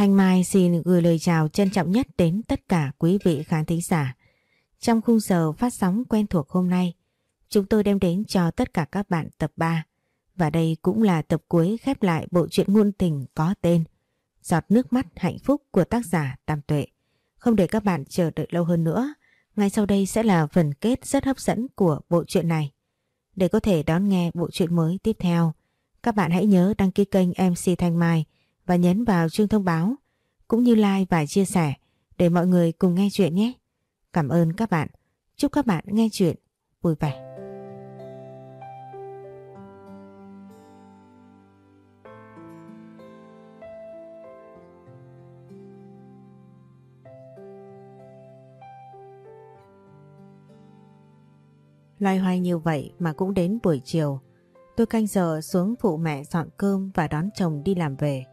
Thanh Mai xin gửi lời chào trân trọng nhất đến tất cả quý vị khán thính giả. Trong khung giờ phát sóng quen thuộc hôm nay, chúng tôi đem đến cho tất cả các bạn tập 3. Và đây cũng là tập cuối khép lại bộ truyện ngôn tình có tên Giọt nước mắt hạnh phúc của tác giả Tam Tuệ. Không để các bạn chờ đợi lâu hơn nữa, ngay sau đây sẽ là phần kết rất hấp dẫn của bộ truyện này. Để có thể đón nghe bộ truyện mới tiếp theo, các bạn hãy nhớ đăng ký kênh MC Thanh Mai và nhấn vào chuông thông báo, cũng như like và chia sẻ để mọi người cùng nghe chuyện nhé. Cảm ơn các bạn. Chúc các bạn nghe chuyện vui vẻ. Loay hoay như vậy mà cũng đến buổi chiều. Tôi canh giờ xuống phụ mẹ dọn cơm và đón chồng đi làm về.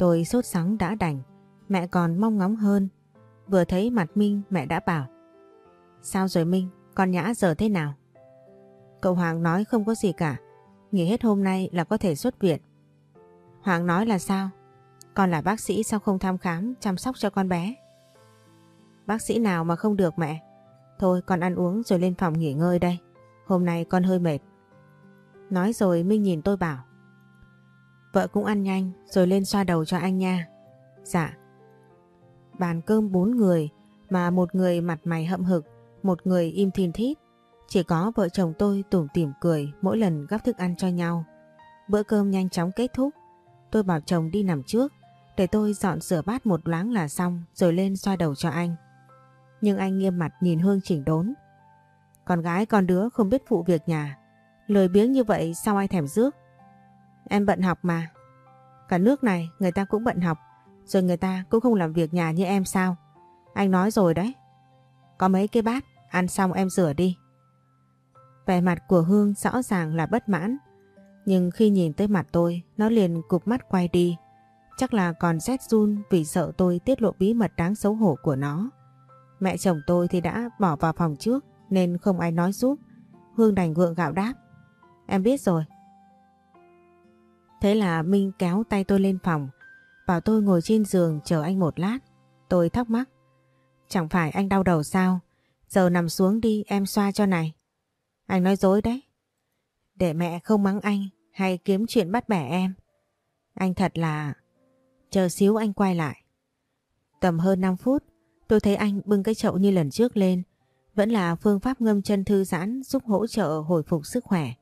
Tôi sốt sắng đã đành, mẹ còn mong ngóng hơn. Vừa thấy mặt Minh mẹ đã bảo. Sao rồi Minh, con Nhã giờ thế nào? Cậu Hoàng nói không có gì cả, nghỉ hết hôm nay là có thể xuất viện. Hoàng nói là sao? Con là bác sĩ sao không thăm khám, chăm sóc cho con bé? Bác sĩ nào mà không được mẹ? Thôi con ăn uống rồi lên phòng nghỉ ngơi đây. Hôm nay con hơi mệt. Nói rồi Minh nhìn tôi bảo. Vợ cũng ăn nhanh rồi lên xoa đầu cho anh nha. Dạ. Bàn cơm bốn người mà một người mặt mày hậm hực, một người im thìn thít. Chỉ có vợ chồng tôi tủm tỉm cười mỗi lần gắp thức ăn cho nhau. Bữa cơm nhanh chóng kết thúc. Tôi bảo chồng đi nằm trước để tôi dọn rửa bát một loáng là xong rồi lên xoa đầu cho anh. Nhưng anh nghiêm mặt nhìn Hương chỉnh đốn. Con gái con đứa không biết phụ việc nhà. Lời biếng như vậy sao ai thèm rước? Em bận học mà. Cả nước này người ta cũng bận học. Rồi người ta cũng không làm việc nhà như em sao? Anh nói rồi đấy. Có mấy cái bát, ăn xong em rửa đi. Vẻ mặt của Hương rõ ràng là bất mãn. Nhưng khi nhìn tới mặt tôi, nó liền cụp mắt quay đi. Chắc là còn rét run vì sợ tôi tiết lộ bí mật đáng xấu hổ của nó. Mẹ chồng tôi thì đã bỏ vào phòng trước nên không ai nói giúp. Hương đành gượng gạo đáp. Em biết rồi. Thế là Minh kéo tay tôi lên phòng, bảo tôi ngồi trên giường chờ anh một lát. Tôi thắc mắc. Chẳng phải anh đau đầu sao? Giờ nằm xuống đi em xoa cho này. Anh nói dối đấy. Để mẹ không mắng anh hay kiếm chuyện bắt bẻ em. Anh thật là... Chờ xíu anh quay lại. Tầm hơn 5 phút, tôi thấy anh bưng cái chậu như lần trước lên. Vẫn là phương pháp ngâm chân thư giãn giúp hỗ trợ hồi phục sức khỏe.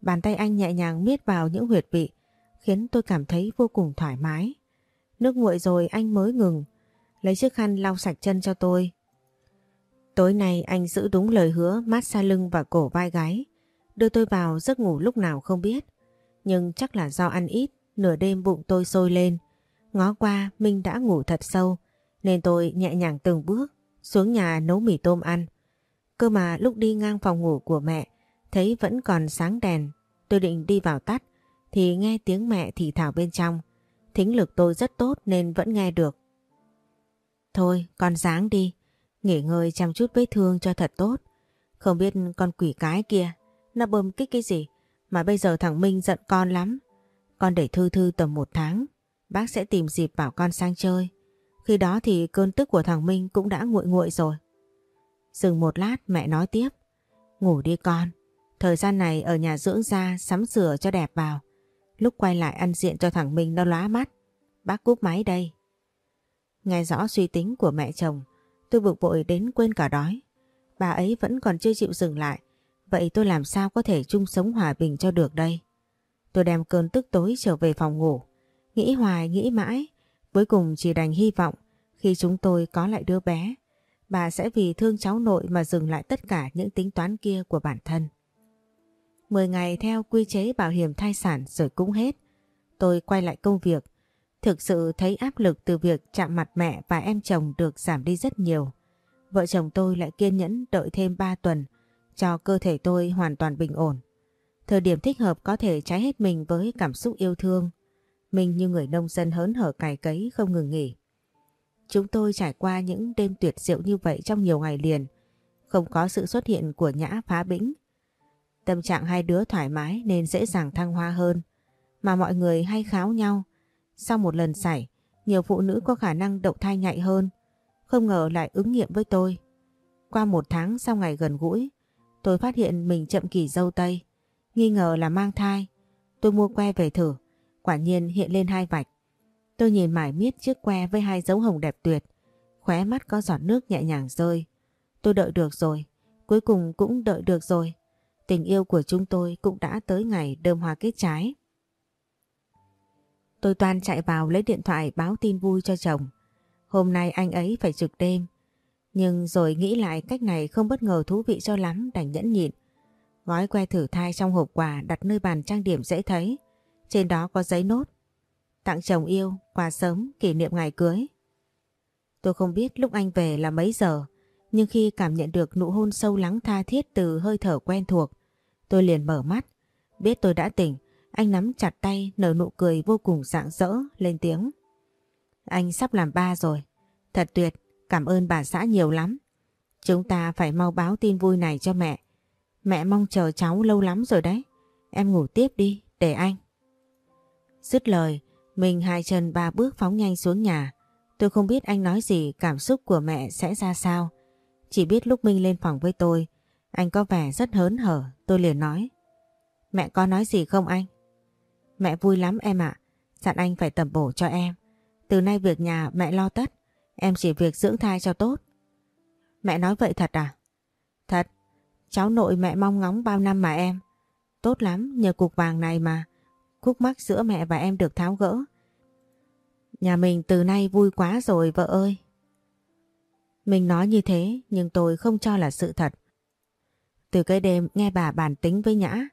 Bàn tay anh nhẹ nhàng miết vào những huyệt vị khiến tôi cảm thấy vô cùng thoải mái. Nước nguội rồi anh mới ngừng, lấy chiếc khăn lau sạch chân cho tôi. Tối nay anh giữ đúng lời hứa mát xa lưng và cổ vai gái, đưa tôi vào giấc ngủ lúc nào không biết. Nhưng chắc là do ăn ít, nửa đêm bụng tôi sôi lên. Ngó qua Minh đã ngủ thật sâu, nên tôi nhẹ nhàng từng bước xuống nhà nấu mì tôm ăn. Cơ mà lúc đi ngang phòng ngủ của mẹ, thấy vẫn còn sáng đèn, tôi định đi vào tắt, thì nghe tiếng mẹ thì thảo bên trong. Thính lực tôi rất tốt nên vẫn nghe được. Thôi con sáng đi, nghỉ ngơi chăm chút vết thương cho thật tốt. Không biết con quỷ cái kia, nó bơm kích cái gì mà bây giờ thằng Minh giận con lắm. Con để thư thư tầm một tháng, bác sẽ tìm dịp bảo con sang chơi. Khi đó thì cơn tức của thằng Minh cũng đã nguội nguội rồi. Dừng một lát mẹ nói tiếp. Ngủ đi con, thời gian này ở nhà dưỡng da sắm sửa cho đẹp vào. Lúc quay lại ăn diện cho thằng Minh nó lóa mắt. Bác cúp máy đây. Nghe rõ suy tính của mẹ chồng, tôi bực bội đến quên cả đói. Bà ấy vẫn còn chưa chịu dừng lại. Vậy tôi làm sao có thể chung sống hòa bình cho được đây? Tôi đem cơn tức tối trở về phòng ngủ. Nghĩ hoài, nghĩ mãi. Cuối cùng chỉ đành hy vọng khi chúng tôi có lại đứa bé, bà sẽ vì thương cháu nội mà dừng lại tất cả những tính toán kia của bản thân. 10 ngày theo quy chế bảo hiểm thai sản rồi cũng hết. Tôi quay lại công việc. Thực sự thấy áp lực từ việc chạm mặt mẹ và em chồng được giảm đi rất nhiều. Vợ chồng tôi lại kiên nhẫn đợi thêm 3 tuần, cho cơ thể tôi hoàn toàn bình ổn. Thời điểm thích hợp có thể trái hết mình với cảm xúc yêu thương. Mình như người nông dân hớn hở cày cấy không ngừng nghỉ. Chúng tôi trải qua những đêm tuyệt diệu như vậy trong nhiều ngày liền. Không có sự xuất hiện của nhã phá bĩnh Tâm trạng hai đứa thoải mái nên dễ dàng thăng hoa hơn. Mà mọi người hay kháo nhau. Sau một lần xảy, Nhiều phụ nữ có khả năng đậu thai nhạy hơn. Không ngờ lại ứng nghiệm với tôi. Qua một tháng sau ngày gần gũi, tôi phát hiện mình chậm kỳ dâu tây. Nghi ngờ là mang thai. Tôi mua que về thử. Quả nhiên hiện lên hai vạch. Tôi nhìn mải miết chiếc que với hai dấu hồng đẹp tuyệt. Khóe mắt có giọt nước nhẹ nhàng rơi. Tôi đợi được rồi. Cuối cùng cũng đợi được rồi. Tình yêu của chúng tôi cũng đã tới ngày đơm hoa kết trái. Tôi toàn chạy vào lấy điện thoại báo tin vui cho chồng. Hôm nay anh ấy phải trực đêm. Nhưng rồi nghĩ lại cách này không bất ngờ thú vị cho lắm đành nhẫn nhịn. Gói que thử thai trong hộp quà đặt nơi bàn trang điểm dễ thấy. Trên đó có giấy nốt. Tặng chồng yêu, quà sớm, kỷ niệm ngày cưới. Tôi không biết lúc anh về là mấy giờ, nhưng khi cảm nhận được nụ hôn sâu lắng tha thiết từ hơi thở quen thuộc, tôi liền mở mắt. Biết tôi đã tỉnh, anh nắm chặt tay nở nụ cười vô cùng rạng rỡ lên tiếng. Anh sắp làm ba rồi. Thật tuyệt, cảm ơn bà xã nhiều lắm. Chúng ta phải mau báo tin vui này cho mẹ. Mẹ mong chờ cháu lâu lắm rồi đấy. Em ngủ tiếp đi, để anh. Dứt lời, mình hai chân ba bước phóng nhanh xuống nhà. Tôi không biết anh nói gì cảm xúc của mẹ sẽ ra sao. Chỉ biết lúc Minh lên phòng với tôi, anh có vẻ rất hớn hở, tôi liền nói. Mẹ có nói gì không anh? Mẹ vui lắm em ạ, dặn anh phải tầm bổ cho em. Từ nay việc nhà mẹ lo tất, em chỉ việc dưỡng thai cho tốt. Mẹ nói vậy thật à? Thật, cháu nội mẹ mong ngóng bao năm mà em. Tốt lắm, nhờ cục vàng này mà. Khúc mắc giữa mẹ và em được tháo gỡ. Nhà mình từ nay vui quá rồi vợ ơi. Mình nói như thế nhưng tôi không cho là sự thật. Từ cái đêm nghe bà bàn tính với Nhã,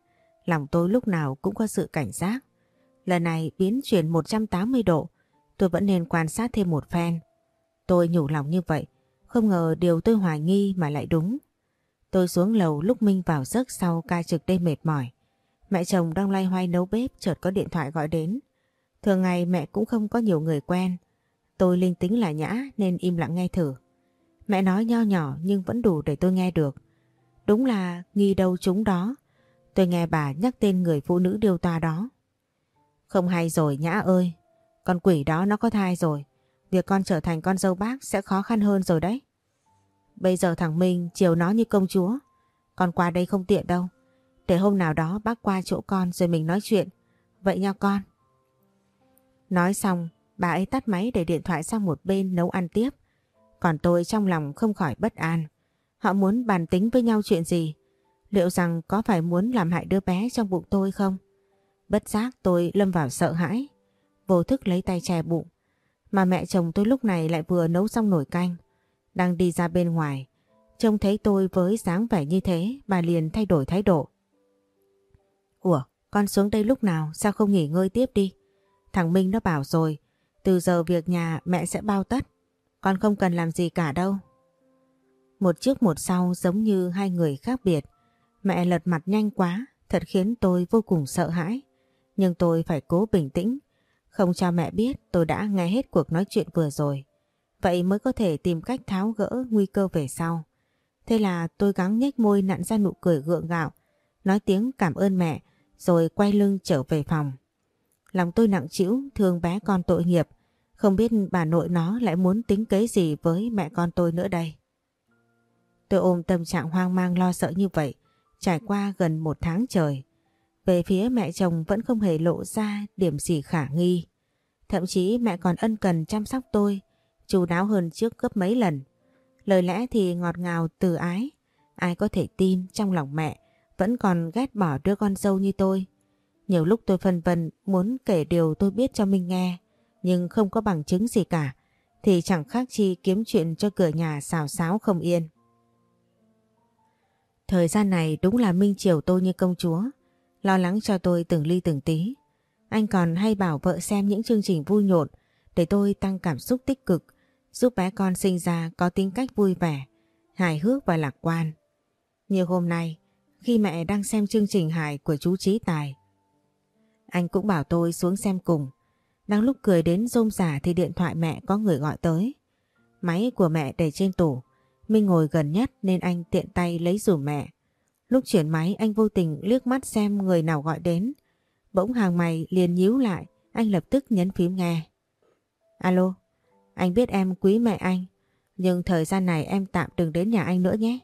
lòng tôi lúc nào cũng có sự cảnh giác. Lần này biến chuyển 180 độ, tôi vẫn nên quan sát thêm một phen. Tôi nhủ lòng như vậy, không ngờ điều tôi hoài nghi mà lại đúng. Tôi xuống lầu lúc Minh vào giấc sau ca trực đêm mệt mỏi. Mẹ chồng đang loay hoay nấu bếp chợt có điện thoại gọi đến. Thường ngày mẹ cũng không có nhiều người quen. Tôi linh tính là nhã nên im lặng nghe thử. Mẹ nói nho nhỏ nhưng vẫn đủ để tôi nghe được. Đúng là nghi đâu chúng đó. Tôi nghe bà nhắc tên người phụ nữ điều tòa đó. Không hay rồi Nhã ơi. Con quỷ đó nó có thai rồi. Việc con trở thành con dâu bác sẽ khó khăn hơn rồi đấy. Bây giờ thằng Minh chiều nó như công chúa. Con qua đây không tiện đâu. Để hôm nào đó bác qua chỗ con rồi mình nói chuyện. Vậy nha con. Nói xong, bà ấy tắt máy để điện thoại sang một bên nấu ăn tiếp. Còn tôi trong lòng không khỏi bất an. Họ muốn bàn tính với nhau chuyện gì? Liệu rằng có phải muốn làm hại đứa bé trong bụng tôi không? Bất giác tôi lâm vào sợ hãi. Vô thức lấy tay che bụng. Mà mẹ chồng tôi lúc này lại vừa nấu xong nồi canh. Đang đi ra bên ngoài. Trông thấy tôi với dáng vẻ như thế, bà liền thay đổi thái độ. Ủa, con xuống đây lúc nào, sao không nghỉ ngơi tiếp đi? Thằng Minh nó bảo rồi, từ giờ việc nhà mẹ sẽ bao tất. Con không cần làm gì cả đâu. Một trước một sau giống như hai người khác biệt. Mẹ lật mặt nhanh quá, thật khiến tôi vô cùng sợ hãi. Nhưng tôi phải cố bình tĩnh, không cho mẹ biết tôi đã nghe hết cuộc nói chuyện vừa rồi. Vậy mới có thể tìm cách tháo gỡ nguy cơ về sau. Thế là tôi gắng nhếch môi nặn ra nụ cười gượng gạo, nói tiếng cảm ơn mẹ, rồi quay lưng trở về phòng. Lòng tôi nặng trĩu thương bé con tội nghiệp, không biết bà nội nó lại muốn tính kế gì với mẹ con tôi nữa đây. Tôi ôm tâm trạng hoang mang lo sợ như vậy, trải qua gần một tháng trời. Về phía mẹ chồng vẫn không hề lộ ra điểm gì khả nghi. Thậm chí mẹ còn ân cần chăm sóc tôi, chú đáo hơn trước gấp mấy lần. Lời lẽ thì ngọt ngào từ ái. Ai có thể tin trong lòng mẹ vẫn còn ghét bỏ đứa con dâu như tôi. Nhiều lúc tôi phân vân muốn kể điều tôi biết cho Minh nghe, nhưng không có bằng chứng gì cả, thì chẳng khác chi kiếm chuyện cho cửa nhà xào xáo không yên. Thời gian này đúng là Minh chiều tôi như công chúa, lo lắng cho tôi từng ly từng tí. Anh còn hay bảo vợ xem những chương trình vui nhộn để tôi tăng cảm xúc tích cực, giúp bé con sinh ra có tính cách vui vẻ, hài hước và lạc quan. Như hôm nay, khi mẹ đang xem chương trình hài của chú Trí Tài, anh cũng bảo tôi xuống xem cùng. Đang lúc cười đến rôm rả thì điện thoại mẹ có người gọi tới. Máy của mẹ để trên tủ. Minh ngồi gần nhất nên anh tiện tay lấy rủ mẹ. Lúc chuyển máy anh vô tình liếc mắt xem người nào gọi đến. Bỗng hàng mày liền nhíu lại, anh lập tức nhấn phím nghe. Alo, anh biết em quý mẹ anh, nhưng thời gian này em tạm đừng đến nhà anh nữa nhé.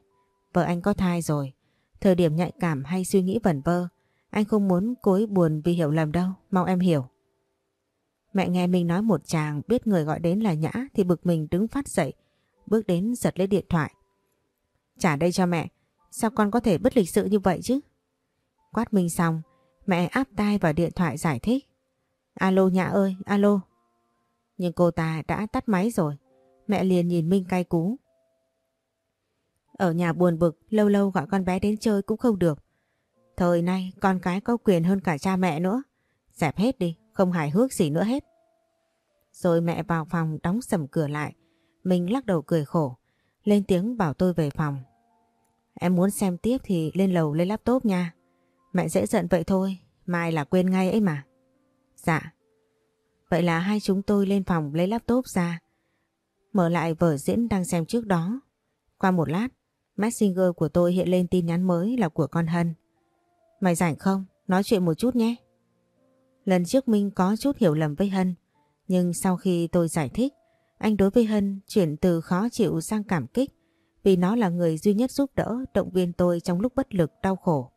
Vợ anh có thai rồi, thời điểm nhạy cảm hay suy nghĩ vẩn vơ, anh không muốn cối buồn vì hiểu lầm đâu, mong em hiểu. Mẹ nghe mình nói một chàng biết người gọi đến là Nhã thì bực mình đứng phát dậy, bước đến giật lấy điện thoại. Trả đây cho mẹ, sao con có thể bất lịch sự như vậy chứ? Quát mình xong, mẹ áp tai vào điện thoại giải thích. Alo Nhã ơi, alo. Nhưng cô ta đã tắt máy rồi, mẹ liền nhìn Minh cay cú. Ở nhà buồn bực, lâu lâu gọi con bé đến chơi cũng không được. Thời nay con cái có quyền hơn cả cha mẹ nữa. Dẹp hết đi, không hài hước gì nữa hết. Rồi mẹ vào phòng đóng sầm cửa lại. Mình lắc đầu cười khổ. Lên tiếng bảo tôi về phòng. Em muốn xem tiếp thì lên lầu lấy laptop nha. Mẹ dễ giận vậy thôi. Mai là quên ngay ấy mà. Dạ. Vậy là hai chúng tôi lên phòng lấy laptop ra. Mở lại vở diễn đang xem trước đó. Qua một lát, Messenger của tôi hiện lên tin nhắn mới là của con Hân. Mày rảnh không? Nói chuyện một chút nhé. Lần trước Minh có chút hiểu lầm với Hân, nhưng sau khi tôi giải thích, anh đối với Hân chuyển từ khó chịu sang cảm kích vì nó là người duy nhất giúp đỡ động viên tôi trong lúc bất lực đau khổ.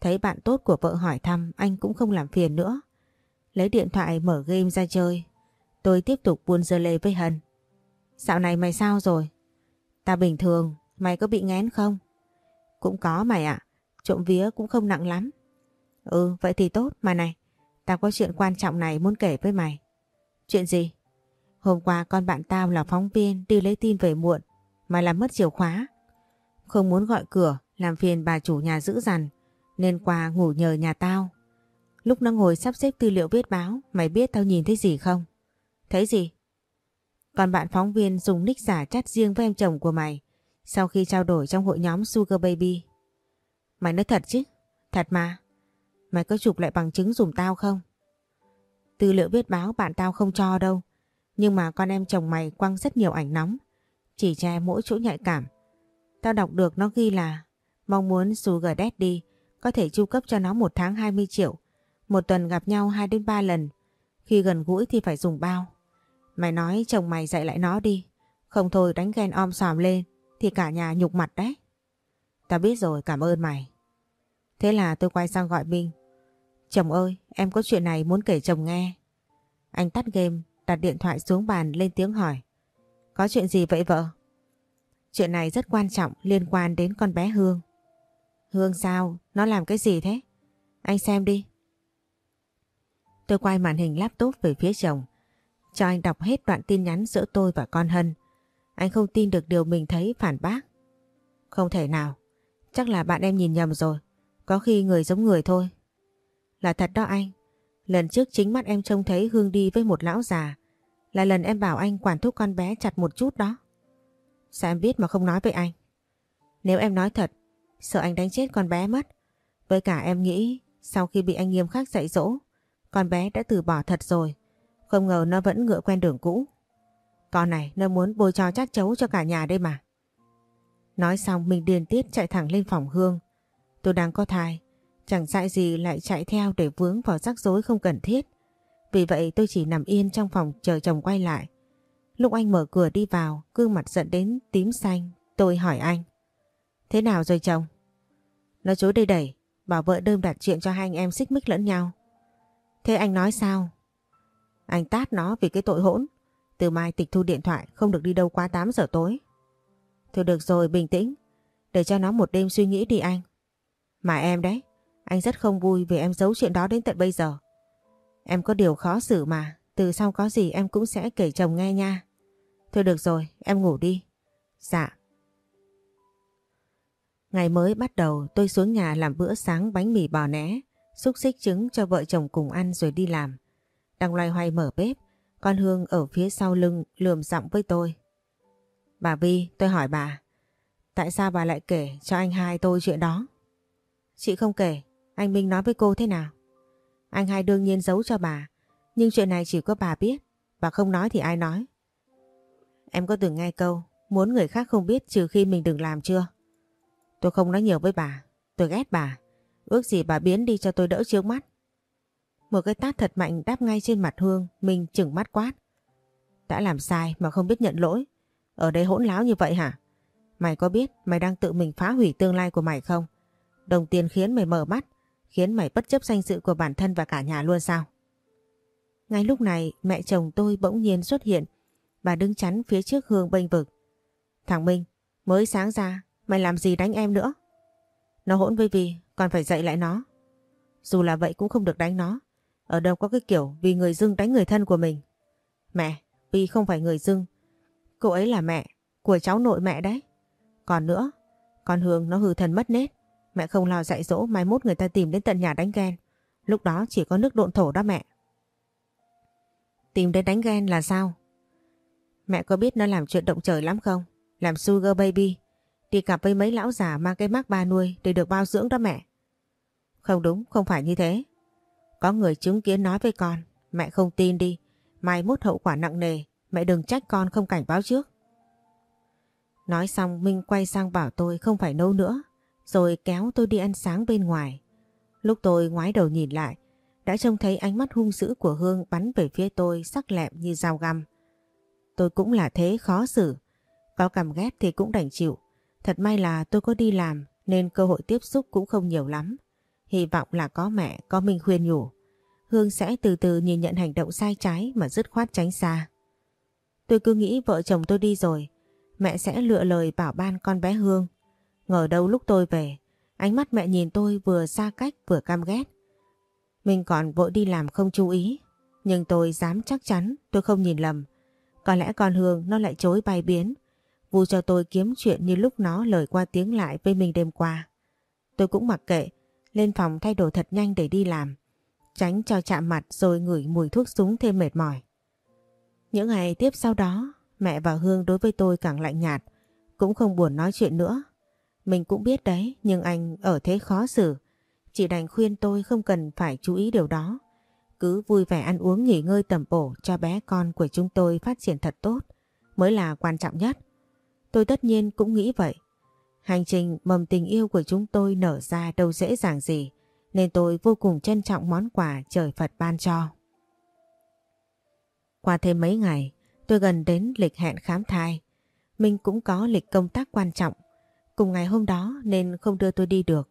Thấy bạn tốt của vợ hỏi thăm anh cũng không làm phiền nữa. Lấy điện thoại mở game ra chơi. Tôi tiếp tục buôn dơ lê với Hân. Dạo này mày sao rồi? Ta bình thường, mày có bị ngén không? Cũng có mày ạ, trộm vía cũng không nặng lắm. Ừ, vậy thì tốt mà này. Tao có chuyện quan trọng này muốn kể với mày. Chuyện gì? Hôm qua con bạn tao là phóng viên đi lấy tin về muộn mà làm mất chìa khóa. Không muốn gọi cửa, làm phiền bà chủ nhà giữ dằn, nên qua ngủ nhờ nhà tao. Lúc nó ngồi sắp xếp tư liệu viết báo, mày biết tao nhìn thấy gì không? Thấy gì? Còn bạn phóng viên dùng nick giả chat riêng với em chồng của mày sau khi trao đổi trong hội nhóm Sugar Baby. Mày nói thật chứ? Thật mà. Mày có chụp lại bằng chứng dùm tao không? Tư liệu viết báo bạn tao không cho đâu. Nhưng mà con em chồng mày quăng rất nhiều ảnh nóng. Chỉ che mỗi chỗ nhạy cảm. Tao đọc được nó ghi là mong muốn Sugar Daddy có thể chu cấp cho nó một tháng 20 triệu. Một tuần gặp nhau 2 đến 3 lần. Khi gần gũi thì phải dùng bao. Mày nói chồng mày dạy lại nó đi. Không thôi đánh ghen om sòm lên thì cả nhà nhục mặt đấy. Tao biết rồi, cảm ơn mày. Thế là tôi quay sang gọi Minh. Chồng ơi, em có chuyện này muốn kể chồng nghe. Anh tắt game, đặt điện thoại xuống bàn lên tiếng hỏi. Có chuyện gì vậy vợ? Chuyện này rất quan trọng liên quan đến con bé Hương. Hương sao? Nó làm cái gì thế? Anh xem đi. Tôi quay màn hình laptop về phía chồng. Cho anh đọc hết đoạn tin nhắn giữa tôi và con Hân. Anh không tin được điều mình thấy phản bác. Không thể nào. Chắc là bạn em nhìn nhầm rồi. Có khi người giống người thôi. Là thật đó anh. Lần trước chính mắt em trông thấy Hương đi với một lão già. Là lần em bảo anh quản thúc con bé chặt một chút đó. Sao em biết mà không nói với anh? Nếu em nói thật, sợ anh đánh chết con bé mất. Với cả em nghĩ sau khi bị anh nghiêm khắc dạy dỗ, con bé đã từ bỏ thật rồi. Không ngờ nó vẫn ngựa quen đường cũ. Con này nó muốn bôi cho chát chấu cho cả nhà đây mà. Nói xong mình điền tiết chạy thẳng lên phòng Hương. Tôi đang có thai, chẳng dại gì lại chạy theo để vướng vào rắc rối không cần thiết. Vì vậy tôi chỉ nằm yên trong phòng chờ chồng quay lại. Lúc anh mở cửa đi vào, gương mặt giận đến tím xanh, tôi hỏi anh. Thế nào rồi chồng? Nó chối đây đẩy, bảo vợ đơm đặt chuyện cho hai anh em xích mích lẫn nhau. Thế anh nói sao? Anh tát nó vì cái tội hỗn. Từ mai tịch thu điện thoại không được đi đâu quá 8 giờ tối. Thôi được rồi bình tĩnh. Để cho nó một đêm suy nghĩ đi anh. Mà em đấy. Anh rất không vui vì em giấu chuyện đó đến tận bây giờ. Em có điều khó xử mà. Từ sau có gì em cũng sẽ kể chồng nghe nha. Thôi được rồi, em ngủ đi. Dạ. Ngày mới bắt đầu tôi xuống nhà làm bữa sáng bánh mì bò né, xúc xích trứng cho vợ chồng cùng ăn rồi đi làm. Đang loay hoay mở bếp, con Hương ở phía sau lưng lườm giọng với tôi. Bà Vi, tôi hỏi bà, tại sao bà lại kể cho anh hai tôi chuyện đó? Chị không kể, anh Minh nói với cô thế nào? Anh hai đương nhiên giấu cho bà, nhưng chuyện này chỉ có bà biết, bà không nói thì ai nói? Em có từng nghe câu, muốn người khác không biết trừ khi mình đừng làm chưa? Tôi không nói nhiều với bà, tôi ghét bà, ước gì bà biến đi cho tôi đỡ trước mắt. Một cái tát thật mạnh đáp ngay trên mặt Hương, mình chừng mắt quát. Đã làm sai mà không biết nhận lỗi. Ở đây hỗn láo như vậy hả? Mày có biết mày đang tự mình phá hủy tương lai của mày không? Đồng tiền khiến mày mở mắt, khiến mày bất chấp danh dự của bản thân và cả nhà luôn sao? Ngay lúc này mẹ chồng tôi bỗng nhiên xuất hiện. Bà đứng chắn phía trước Hương bênh vực. Thằng Minh, mới sáng ra, mày làm gì đánh em nữa? Nó hỗn với vì còn phải dạy lại nó. Dù là vậy cũng không được đánh nó. Ở đâu có cái kiểu vì người dưng đánh người thân của mình. Mẹ, vì không phải người dưng. Cô ấy là mẹ, của cháu nội mẹ đấy. Còn nữa, con Hương nó hư thần mất nết. Mẹ không lo dạy dỗ mai mốt người ta tìm đến tận nhà đánh ghen. Lúc đó chỉ có nước độn thổ đó mẹ. Tìm đến đánh ghen là sao? Mẹ có biết nó làm chuyện động trời lắm không? Làm sugar baby. Đi cặp với mấy lão già mang cái mác ba nuôi để được bao dưỡng đó mẹ. Không đúng, không phải như thế. Có người chứng kiến nói với con, mẹ không tin đi. Mai mốt hậu quả nặng nề, mẹ đừng trách con không cảnh báo trước. Nói xong Minh quay sang bảo tôi không phải nấu nữa, rồi kéo tôi đi ăn sáng bên ngoài. Lúc tôi ngoái đầu nhìn lại, đã trông thấy ánh mắt hung dữ của Hương bắn về phía tôi sắc lẹm như dao găm. Tôi cũng là thế khó xử, có cầm ghét thì cũng đành chịu. Thật may là tôi có đi làm nên cơ hội tiếp xúc cũng không nhiều lắm. Hy vọng là có mẹ, có Minh khuyên nhủ. Hương sẽ từ từ nhìn nhận hành động sai trái mà dứt khoát tránh xa. Tôi cứ nghĩ vợ chồng tôi đi rồi, mẹ sẽ lựa lời bảo ban con bé Hương. Ngờ đâu lúc tôi về, ánh mắt mẹ nhìn tôi vừa xa cách vừa cam ghét. Mình còn vội đi làm không chú ý, nhưng tôi dám chắc chắn tôi không nhìn lầm. Có lẽ con Hương nó lại chối bay biến, vu cho tôi kiếm chuyện như lúc nó lời qua tiếng lại với mình đêm qua. Tôi cũng mặc kệ, lên phòng thay đồ thật nhanh để đi làm, tránh cho chạm mặt rồi ngửi mùi thuốc súng thêm mệt mỏi. Những ngày tiếp sau đó, mẹ và Hương đối với tôi càng lạnh nhạt, cũng không buồn nói chuyện nữa. Mình cũng biết đấy, nhưng anh ở thế khó xử. Chị đành khuyên tôi không cần phải chú ý điều đó. Cứ vui vẻ ăn uống nghỉ ngơi tầm bổ cho bé con của chúng tôi phát triển thật tốt mới là quan trọng nhất. Tôi tất nhiên cũng nghĩ vậy. Hành trình mầm tình yêu của chúng tôi nở ra đâu dễ dàng gì nên tôi vô cùng trân trọng món quà trời Phật ban cho. Qua thêm mấy ngày, tôi gần đến lịch hẹn khám thai. Mình cũng có lịch công tác quan trọng. Cùng ngày hôm đó nên không đưa tôi đi được.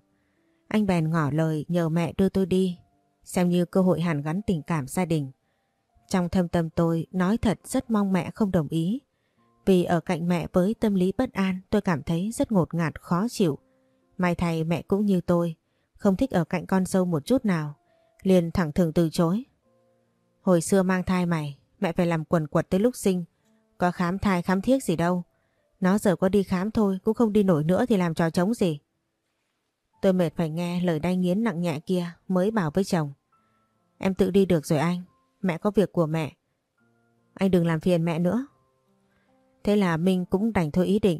Anh bèn ngỏ lời nhờ mẹ đưa tôi đi, xem như cơ hội hàn gắn tình cảm gia đình. Trong thâm tâm tôi nói thật rất mong mẹ không đồng ý. Vì ở cạnh mẹ với tâm lý bất an tôi cảm thấy rất ngột ngạt khó chịu. May thay mẹ cũng như tôi, không thích ở cạnh con dâu một chút nào, liền thẳng thừng từ chối. Hồi xưa mang thai mày, mẹ phải làm quần quật tới lúc sinh, có khám thai khám thiết gì đâu. Nó giờ có đi khám thôi, cũng không đi nổi nữa thì làm trò trống gì. Tôi mệt phải nghe lời đay nghiến nặng nhẹ kia mới bảo với chồng. Em tự đi được rồi anh, mẹ có việc của mẹ. Anh đừng làm phiền mẹ nữa. Thế là Minh cũng đành thôi ý định.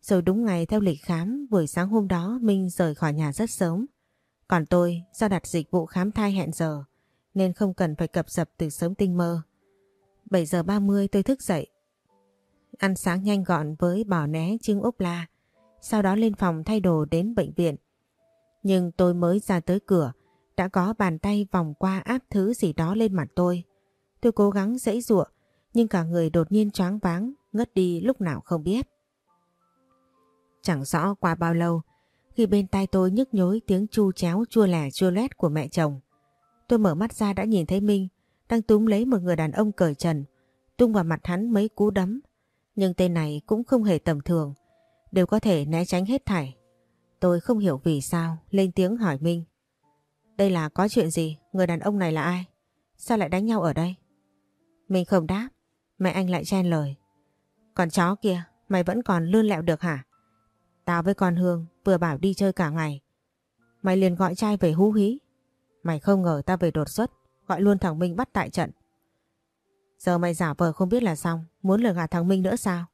Rồi đúng ngày theo lịch khám, buổi sáng hôm đó Minh rời khỏi nhà rất sớm. Còn tôi, do đặt dịch vụ khám thai hẹn giờ, nên không cần phải cập dập từ sớm tinh mơ. 7 giờ 30 tôi thức dậy. Ăn sáng nhanh gọn với bò né trưng ốp la, sau đó lên phòng thay đồ đến bệnh viện. Nhưng tôi mới ra tới cửa, đã có bàn tay vòng qua áp thứ gì đó lên mặt tôi. Tôi cố gắng dãy ruộng, nhưng cả người đột nhiên choáng váng, ngất đi lúc nào không biết. Chẳng rõ qua bao lâu, khi bên tai tôi nhức nhối tiếng chu chéo chua lẻ chua lét của mẹ chồng. Tôi mở mắt ra đã nhìn thấy Minh đang túm lấy một người đàn ông cởi trần, tung vào mặt hắn mấy cú đấm. Nhưng tên này cũng không hề tầm thường, đều có thể né tránh hết thảy. Tôi không hiểu vì sao, lên tiếng hỏi Minh. Đây là có chuyện gì? Người đàn ông này là ai? Sao lại đánh nhau ở đây? Minh không đáp, mẹ anh lại chen lời. Còn chó kia, mày vẫn còn lươn lẹo được hả? Tao với con Hương vừa bảo đi chơi cả ngày. Mày liền gọi trai về hú hí. Mày không ngờ tao về đột xuất, gọi luôn thằng Minh bắt tại trận. Giờ mày giả vờ không biết là xong, muốn lừa gạt thằng Minh nữa sao?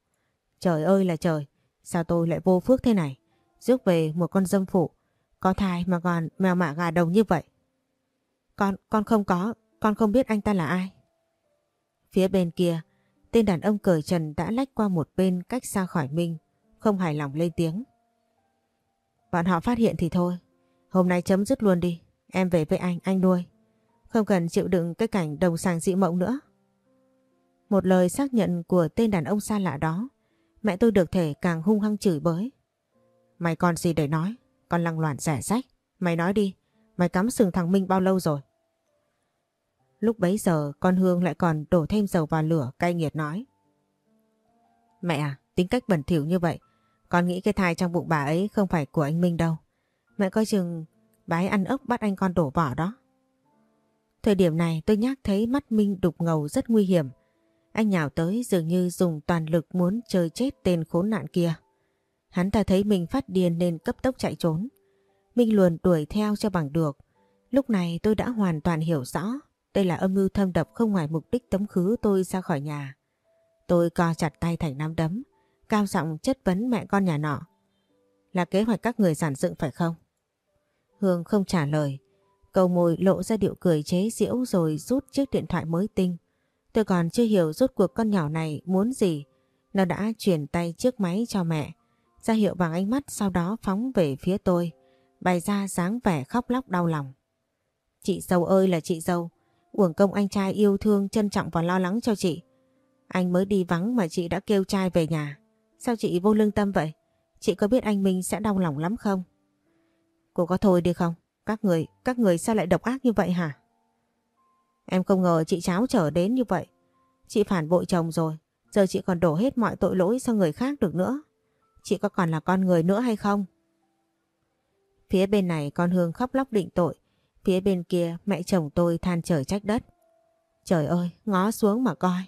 Trời ơi là trời, sao tôi lại vô phước thế này? Rước về một con dâm phụ, có thai mà còn mèo mạ gà đồng như vậy. Con, con không có, con không biết anh ta là ai. Phía bên kia, tên đàn ông cởi trần đã lách qua một bên cách xa khỏi Minh, không hài lòng lên tiếng. Bọn họ phát hiện thì thôi, hôm nay chấm dứt luôn đi, em về với anh, anh nuôi. Không cần chịu đựng cái cảnh đồng sàng dị mộng nữa. Một lời xác nhận của tên đàn ông xa lạ đó, mẹ tôi được thể càng hung hăng chửi bới. Mày còn gì để nói, con lăng loạn rẻ rách. Mày nói đi, mày cắm sừng thằng Minh bao lâu rồi? Lúc bấy giờ con Hương lại còn đổ thêm dầu vào lửa cay nghiệt nói. Mẹ à, tính cách bẩn thỉu như vậy, con nghĩ cái thai trong bụng bà ấy không phải của anh Minh đâu. Mẹ coi chừng bái ăn ốc bắt anh con đổ vỏ đó. Thời điểm này tôi nhắc thấy mắt Minh đục ngầu rất nguy hiểm. Anh nhào tới dường như dùng toàn lực muốn chơi chết tên khốn nạn kia. Hắn ta thấy mình phát điên nên cấp tốc chạy trốn. Minh luồn đuổi theo cho bằng được. Lúc này tôi đã hoàn toàn hiểu rõ đây là âm mưu thâm độc không ngoài mục đích tống khứ tôi ra khỏi nhà. Tôi co chặt tay thành nắm đấm, cao giọng chất vấn mẹ con nhà nọ. Là kế hoạch các người giản dựng phải không? Hương không trả lời. Cầu môi lộ ra điệu cười chế giễu rồi rút chiếc điện thoại mới tinh. Tôi còn chưa hiểu rốt cuộc con nhỏ này muốn gì. Nó đã chuyển tay chiếc máy cho mẹ. ra hiệu bằng ánh mắt sau đó phóng về phía tôi. Bày ra dáng vẻ khóc lóc đau lòng. Chị dâu ơi là chị dâu. Uổng công anh trai yêu thương trân trọng và lo lắng cho chị. Anh mới đi vắng mà chị đã kêu trai về nhà. Sao chị vô lương tâm vậy? Chị có biết anh Minh sẽ đau lòng lắm không? Cô có thôi đi không? Các người, các người sao lại độc ác như vậy hả? Em không ngờ chị cháu trở đến như vậy. Chị phản bội chồng rồi, giờ chị còn đổ hết mọi tội lỗi sang người khác được nữa. Chị có còn là con người nữa hay không? Phía bên này con Hương khóc lóc định tội, phía bên kia mẹ chồng tôi than trời trách đất. Trời ơi, ngó xuống mà coi.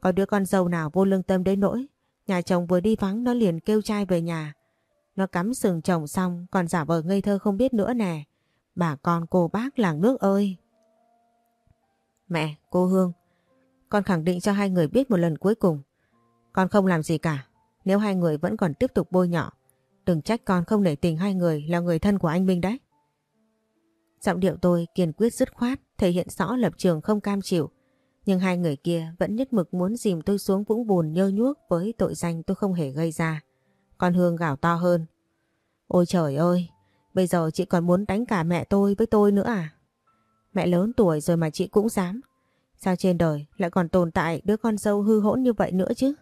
Có đứa con dâu nào vô lương tâm đến nỗi, nhà chồng vừa đi vắng nó liền kêu trai về nhà. Nó cắm sừng chồng xong còn giả vờ ngây thơ không biết nữa nè. Bà con cô bác làng nước ơi. Mẹ, cô Hương, con khẳng định cho hai người biết một lần cuối cùng. Con không làm gì cả. Nếu hai người vẫn còn tiếp tục bôi nhọ, đừng trách con không nể tình hai người là người thân của anh Minh đấy. Giọng điệu tôi kiên quyết dứt khoát, thể hiện rõ lập trường không cam chịu. Nhưng hai người kia vẫn nhất mực muốn dìm tôi xuống vũng bùn nhơ nhuốc với tội danh tôi không hề gây ra. Con Hương gào to hơn. Ôi trời ơi, bây giờ chị còn muốn đánh cả mẹ tôi với tôi nữa à? Mẹ lớn tuổi rồi mà chị cũng dám. Sao trên đời lại còn tồn tại đứa con dâu hư hỗn như vậy nữa chứ?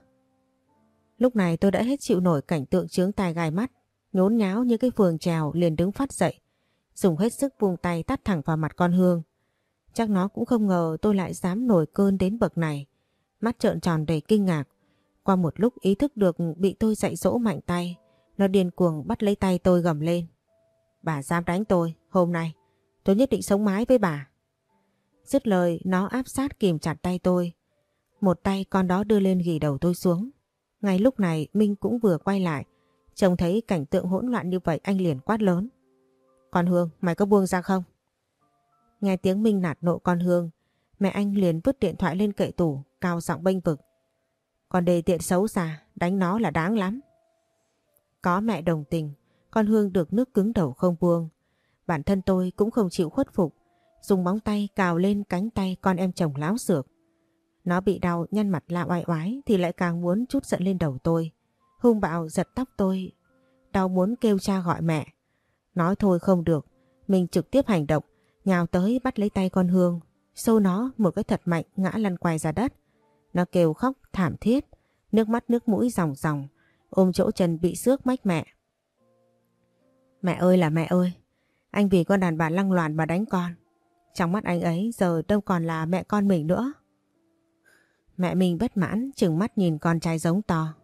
Lúc này tôi đã hết chịu nổi cảnh tượng chướng tai gai mắt, nhốn nháo như cái phường trèo liền đứng phát dậy, dùng hết sức vùng tay tắt thẳng vào mặt con Hương. Chắc nó cũng không ngờ tôi lại dám nổi cơn đến bậc này. Mắt trợn tròn đầy kinh ngạc. Qua một lúc ý thức được bị tôi dạy dỗ mạnh tay, nó điên cuồng bắt lấy tay tôi gầm lên. Bà dám đánh tôi, hôm nay tôi nhất định sống mái với bà. Dứt lời nó áp sát kìm chặt tay tôi. Một tay con đó đưa lên ghi đầu tôi xuống. Ngay lúc này Minh cũng vừa quay lại. Trông thấy cảnh tượng hỗn loạn như vậy anh liền quát lớn. Con Hương, mày có buông ra không? Nghe tiếng Minh nạt nộ con Hương, mẹ anh liền vứt điện thoại lên kệ tủ, cao giọng bênh vực. Còn đề tiện xấu xa, đánh nó là đáng lắm. Có mẹ đồng tình, con Hương được nước cứng đầu không buông. Bản thân tôi cũng không chịu khuất phục, dùng móng tay cào lên cánh tay con em chồng láo xược. Nó bị đau nhăn mặt la oai oái thì lại càng muốn chút giận lên đầu tôi. Hung bạo giật tóc tôi, đau muốn kêu cha gọi mẹ. Nói thôi không được, mình trực tiếp hành động, nhào tới bắt lấy tay con Hương, xô nó một cái thật mạnh ngã lăn quay ra đất. Nó kêu khóc thảm thiết, nước mắt nước mũi ròng ròng, ôm chỗ chân bị xước mách mẹ. Mẹ ơi là mẹ ơi, anh vì con đàn bà lăng loàn mà đánh con. Trong mắt anh ấy giờ đâu còn là mẹ con mình nữa. Mẹ mình bất mãn chừng mắt nhìn con trai giống to.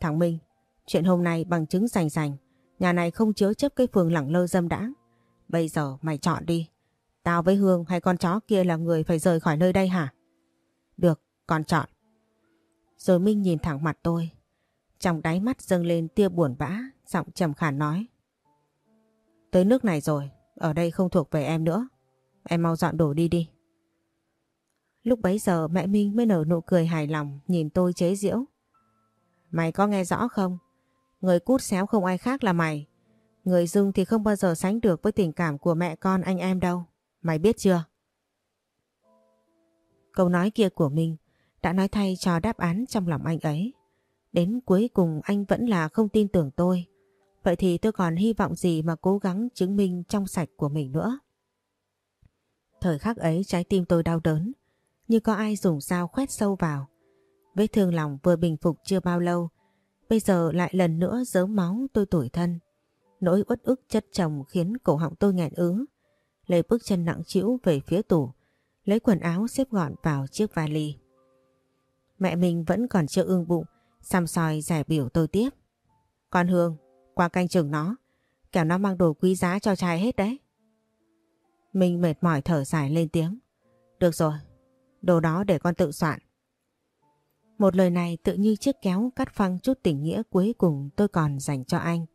Thằng Minh, chuyện hôm nay bằng chứng rành rành, nhà này không chứa chấp cái phường lẳng lơ dâm đãng. Bây giờ mày chọn đi, tao với Hương hay con chó kia là người phải rời khỏi nơi đây hả? Được, con chọn. Rồi Minh nhìn thẳng mặt tôi, trong đáy mắt dâng lên tia buồn bã, giọng trầm khàn nói. Tới nước này rồi, ở đây không thuộc về em nữa. Em mau dọn đồ đi đi. Lúc bấy giờ mẹ Minh mới nở nụ cười hài lòng nhìn tôi chế giễu. Mày có nghe rõ không? Người cút xéo không ai khác là mày. Người dưng thì không bao giờ sánh được với tình cảm của mẹ con anh em đâu. Mày biết chưa? Câu nói kia của mình đã nói thay cho đáp án trong lòng anh ấy. Đến cuối cùng anh vẫn là không tin tưởng tôi. Vậy thì tôi còn hy vọng gì mà cố gắng chứng minh trong sạch của mình nữa. Thời khắc ấy trái tim tôi đau đớn, như có ai dùng dao khoét sâu vào. Vết thương lòng vừa bình phục chưa bao lâu, bây giờ lại lần nữa dớm máu tôi tủi thân. Nỗi uất ức chất chồng khiến cổ họng tôi nghẹn ứ. Lấy bước chân nặng trĩu về phía tủ, lấy quần áo xếp gọn vào chiếc vali. Mẹ mình vẫn còn chưa ương bụng, xăm soi giải biểu tôi tiếp. Con Hương, qua canh chừng nó, kẻo nó mang đồ quý giá cho trai hết đấy. Mình mệt mỏi thở dài lên tiếng. Được rồi, đồ đó để con tự soạn. Một lời này tự như chiếc kéo cắt phăng chút tình nghĩa cuối cùng tôi còn dành cho anh.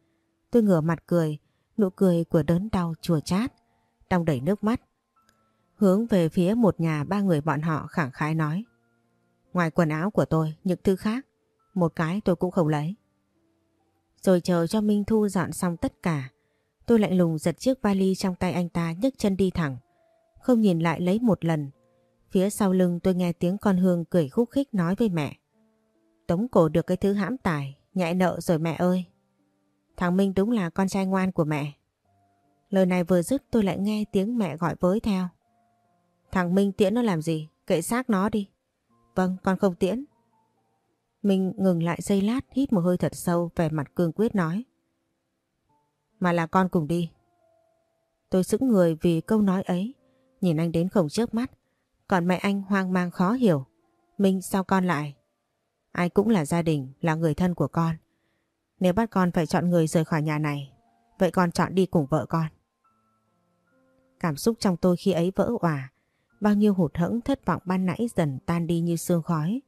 Tôi ngửa mặt cười, nụ cười của đớn đau chua chát, đong đẩy nước mắt. Hướng về phía một nhà ba người bọn họ khẳng khái nói. Ngoài quần áo của tôi, những thứ khác, một cái tôi cũng không lấy. Rồi chờ cho Minh Thu dọn xong tất cả, tôi lạnh lùng giật chiếc vali trong tay anh ta nhấc chân đi thẳng. Không nhìn lại lấy một lần. Phía sau lưng tôi nghe tiếng con Hương cười khúc khích nói với mẹ. Tống cổ được cái thứ hãm tải, nhạy nợ rồi mẹ ơi. Thằng Minh đúng là con trai ngoan của mẹ. Lời này vừa dứt tôi lại nghe tiếng mẹ gọi với theo. Thằng Minh tiễn nó làm gì? Kệ xác nó đi. Vâng, con không tiễn. Minh ngừng lại giây lát hít một hơi thật sâu về mặt cương quyết nói. Mà là con cùng đi. Tôi sững người vì câu nói ấy. Nhìn anh đến không trước mắt. Còn mẹ anh hoang mang khó hiểu. Minh sao con lại? Ai cũng là gia đình, là người thân của con. Nếu bắt con phải chọn người rời khỏi nhà này, vậy con chọn đi cùng vợ con. Cảm xúc trong tôi khi ấy vỡ òa, bao nhiêu hụt hẫng thất vọng ban nãy dần tan đi như sương khói,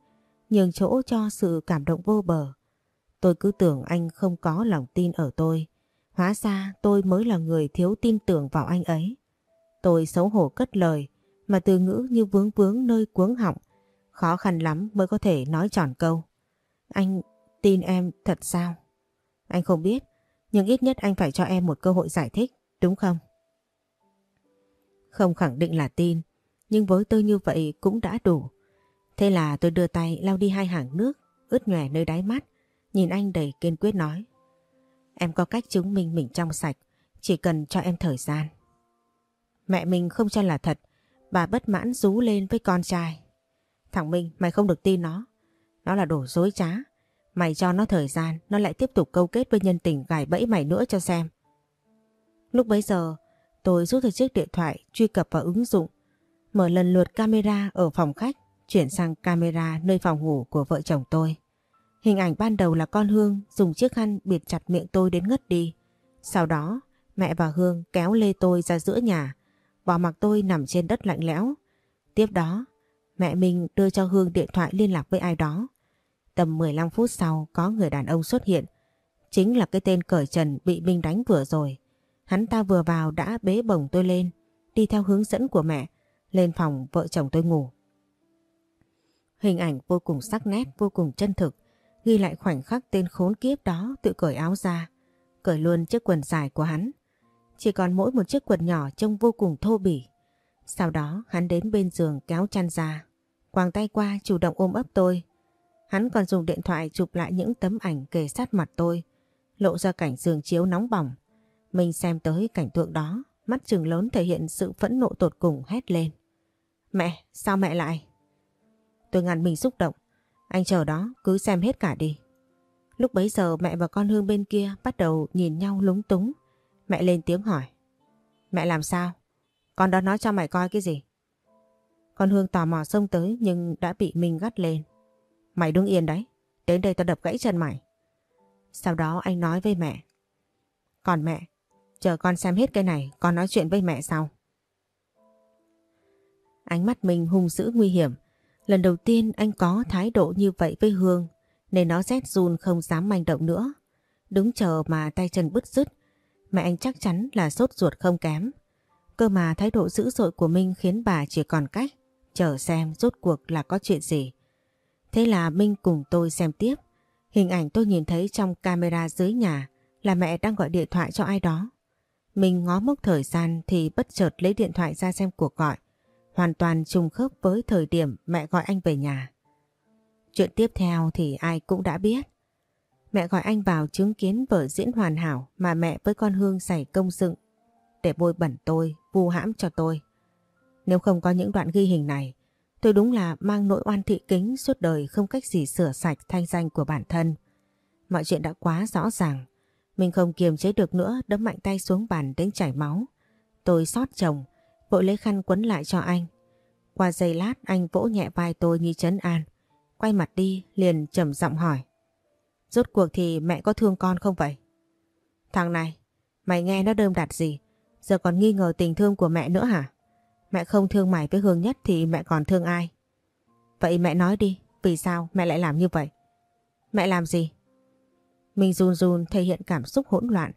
nhường chỗ cho sự cảm động vô bờ. Tôi cứ tưởng anh không có lòng tin ở tôi, hóa ra tôi mới là người thiếu tin tưởng vào anh ấy. Tôi xấu hổ cất lời, mà từ ngữ như vướng vướng nơi cuống họng, khó khăn lắm mới có thể nói tròn câu. Anh tin em thật sao? Anh không biết, nhưng ít nhất anh phải cho em một cơ hội giải thích, đúng không? Không khẳng định là tin, nhưng với tôi như vậy cũng đã đủ. Thế là tôi đưa tay lau đi hai hàng nước, ướt nhòe nơi đáy mắt, nhìn anh đầy kiên quyết nói. Em có cách chứng minh mình trong sạch, chỉ cần cho em thời gian. Mẹ mình không cho là thật, bà bất mãn rú lên với con trai. Thằng Minh, mày không được tin nó. Nó là đồ dối trá. Mày cho nó thời gian, nó lại tiếp tục câu kết với nhân tình gài bẫy mày nữa cho xem. Lúc bấy giờ, tôi rút ra chiếc điện thoại truy cập vào ứng dụng, mở lần lượt camera ở phòng khách, chuyển sang camera nơi phòng ngủ của vợ chồng tôi. Hình ảnh ban đầu là con Hương dùng chiếc khăn bịt chặt miệng tôi đến ngất đi. Sau đó, mẹ và Hương kéo lê tôi ra giữa nhà, bỏ mặc tôi nằm trên đất lạnh lẽo. Tiếp đó, mẹ mình đưa cho Hương điện thoại liên lạc với ai đó. Tầm 15 phút sau có người đàn ông xuất hiện. Chính là cái tên cởi trần bị Minh đánh vừa rồi. Hắn ta vừa vào đã bế bổng tôi lên, đi theo hướng dẫn của mẹ, lên phòng vợ chồng tôi ngủ. Hình ảnh vô cùng sắc nét, vô cùng chân thực, ghi lại khoảnh khắc tên khốn kiếp đó tự cởi áo ra, cởi luôn chiếc quần dài của hắn. Chỉ còn mỗi một chiếc quần nhỏ trông vô cùng thô bỉ. Sau đó hắn đến bên giường kéo chăn ra, quàng tay qua chủ động ôm ấp tôi, Hắn còn dùng điện thoại chụp lại những tấm ảnh kề sát mặt tôi, lộ ra cảnh giường chiếu nóng bỏng. Mình xem tới cảnh tượng đó, mắt trừng lớn thể hiện sự phẫn nộ tột cùng hét lên. Mẹ, sao mẹ lại? Tôi ngăn mình xúc động, anh chờ đó, cứ xem hết cả đi. Lúc bấy giờ mẹ và con Hương bên kia bắt đầu nhìn nhau lúng túng. Mẹ lên tiếng hỏi. Mẹ làm sao? Con đó nói cho mày coi cái gì? Con Hương tò mò xông tới nhưng đã bị mình gắt lên. Mày đứng yên đấy. Đến đây tao đập gãy chân mày. Sau đó anh nói với mẹ. Còn mẹ, chờ con xem hết cái này, con nói chuyện với mẹ sau. Ánh mắt mình hung dữ nguy hiểm. Lần đầu tiên anh có thái độ như vậy với Hương, nên nó rét run không dám manh động nữa. Đứng chờ mà tay chân bứt rứt, mẹ anh chắc chắn là sốt ruột không kém. Cơ mà thái độ dữ dội của Minh khiến bà chỉ còn cách chờ xem rốt cuộc là có chuyện gì. Thế là Minh cùng tôi xem tiếp. Hình ảnh tôi nhìn thấy trong camera dưới nhà là mẹ đang gọi điện thoại cho ai đó. Mình ngó mốc thời gian thì bất chợt lấy điện thoại ra xem cuộc gọi. Hoàn toàn trùng khớp với thời điểm mẹ gọi anh về nhà. Chuyện tiếp theo thì ai cũng đã biết. Mẹ gọi anh vào chứng kiến vở diễn hoàn hảo mà mẹ với con Hương xảy công dựng để bôi bẩn tôi, vu hãm cho tôi. Nếu không có những đoạn ghi hình này, Tôi đúng là mang nỗi oan thị kính suốt đời không cách gì sửa sạch thanh danh của bản thân. Mọi chuyện đã quá rõ ràng. Mình không kiềm chế được nữa đấm mạnh tay xuống bàn đến chảy máu. Tôi xót chồng, vội lấy khăn quấn lại cho anh. Qua giây lát anh vỗ nhẹ vai tôi như chấn an. Quay mặt đi liền trầm giọng hỏi. Rốt cuộc thì mẹ có thương con không vậy? Thằng này, mày nghe nó đơm đặt gì? Giờ còn nghi ngờ tình thương của mẹ nữa hả? Mẹ không thương mày với Hương nhất thì mẹ còn thương ai? Vậy mẹ nói đi, vì sao mẹ lại làm như vậy? Mẹ làm gì? Mình run run thể hiện cảm xúc hỗn loạn,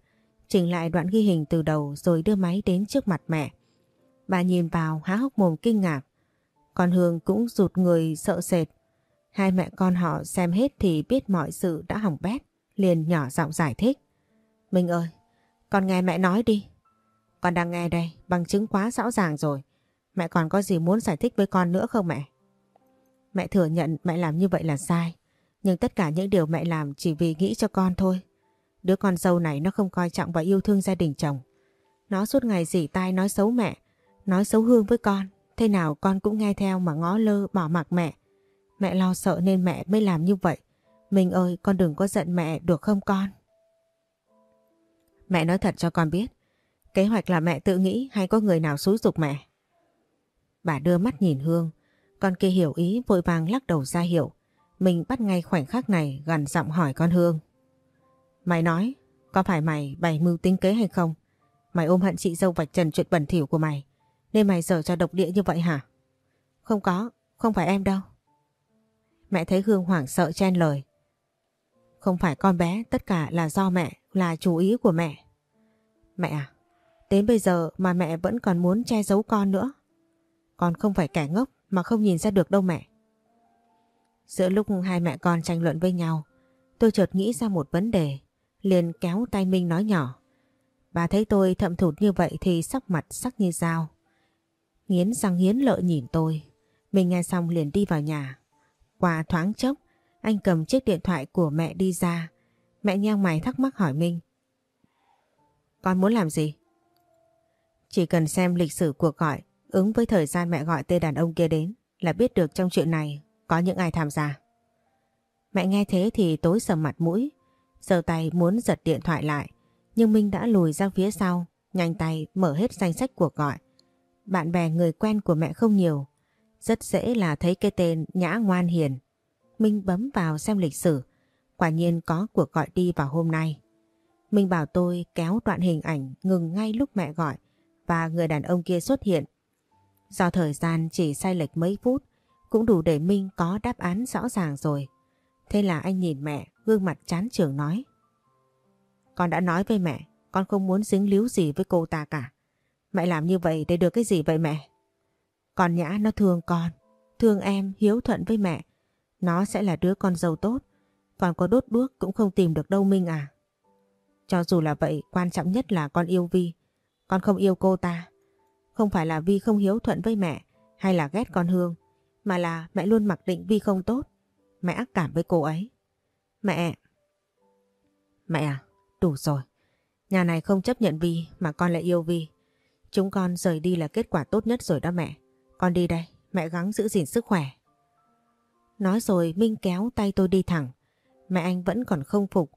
chỉnh lại đoạn ghi hình từ đầu rồi đưa máy đến trước mặt mẹ. Bà nhìn vào há hốc mồm kinh ngạc. Còn Hương cũng rụt người sợ sệt. Hai mẹ con họ xem hết thì biết mọi sự đã hỏng bét, liền nhỏ giọng giải thích. mình ơi, con nghe mẹ nói đi. Con đang nghe đây, bằng chứng quá rõ ràng rồi. Mẹ còn có gì muốn giải thích với con nữa không mẹ? Mẹ thừa nhận mẹ làm như vậy là sai. Nhưng tất cả những điều mẹ làm chỉ vì nghĩ cho con thôi. Đứa con dâu này nó không coi trọng và yêu thương gia đình chồng. Nó suốt ngày dỉ tai nói xấu mẹ, nói xấu Hương với con. Thế nào con cũng nghe theo mà ngó lơ bỏ mặc mẹ. Mẹ lo sợ nên mẹ mới làm như vậy. Mình ơi con đừng có giận mẹ được không con? Mẹ nói thật cho con biết. Kế hoạch là mẹ tự nghĩ hay có người nào xúi dục mẹ? Bà đưa mắt nhìn Hương. Con kia hiểu ý vội vàng lắc đầu ra hiệu. Mình bắt ngay khoảnh khắc này gần giọng hỏi con Hương. Mày nói, có phải mày bày mưu tính kế hay không? Mày ôm hận chị dâu vạch trần chuyện bẩn thỉu của mày. Nên mày dở cho độc địa như vậy hả? Không có, không phải em đâu. Mẹ thấy Hương hoảng sợ chen lời. Không phải con bé, tất cả là do mẹ, là chủ ý của mẹ. Mẹ à, đến bây giờ mà mẹ vẫn còn muốn che giấu con nữa. Con không phải kẻ ngốc mà không nhìn ra được đâu mẹ. Giữa lúc hai mẹ con tranh luận với nhau, tôi chợt nghĩ ra một vấn đề, liền kéo tay Minh nói nhỏ. Bà thấy tôi thậm thụt như vậy thì sắc mặt sắc như dao. Nghiến răng nghiến lợi nhìn tôi. Mình nghe xong liền đi vào nhà. Qua thoáng chốc, anh cầm chiếc điện thoại của mẹ đi ra. Mẹ nhang mày thắc mắc hỏi Minh. Con muốn làm gì? Chỉ cần xem lịch sử cuộc gọi, ứng với thời gian mẹ gọi tên đàn ông kia đến là biết được trong chuyện này có những ai tham gia. Mẹ nghe thế thì tối sầm mặt mũi, giơ tay muốn giật điện thoại lại, nhưng Minh đã lùi ra phía sau, nhanh tay mở hết danh sách cuộc gọi. Bạn bè người quen của mẹ không nhiều, rất dễ là thấy cái tên Nhã Ngoan Hiền. Minh bấm vào xem lịch sử, quả nhiên có cuộc gọi đi vào hôm nay. Minh bảo tôi kéo đoạn hình ảnh ngừng ngay lúc mẹ gọi và người đàn ông kia xuất hiện. Do thời gian chỉ sai lệch mấy phút, cũng đủ để Minh có đáp án rõ ràng rồi. Thế là anh nhìn mẹ, gương mặt chán trường nói. Con đã nói với mẹ, con không muốn dính líu gì với cô ta cả. Mẹ làm như vậy để được cái gì vậy mẹ? Con Nhã nó thương con, thương em, hiếu thuận với mẹ. Nó sẽ là đứa con giàu tốt, còn có đốt đuốc cũng không tìm được đâu Minh à. Cho dù là vậy, quan trọng nhất là con yêu Vi. Con không yêu cô ta. Không phải là Vi không hiếu thuận với mẹ hay là ghét con Hương, mà là mẹ luôn mặc định Vi không tốt. Mẹ ác cảm với cô ấy. Mẹ... Mẹ à, đủ rồi. Nhà này không chấp nhận Vi mà con lại yêu Vi. Chúng con rời đi là kết quả tốt nhất rồi đó mẹ. Con đi đây, mẹ gắng giữ gìn sức khỏe. Nói rồi Minh kéo tay tôi đi thẳng. Mẹ anh vẫn còn không phục,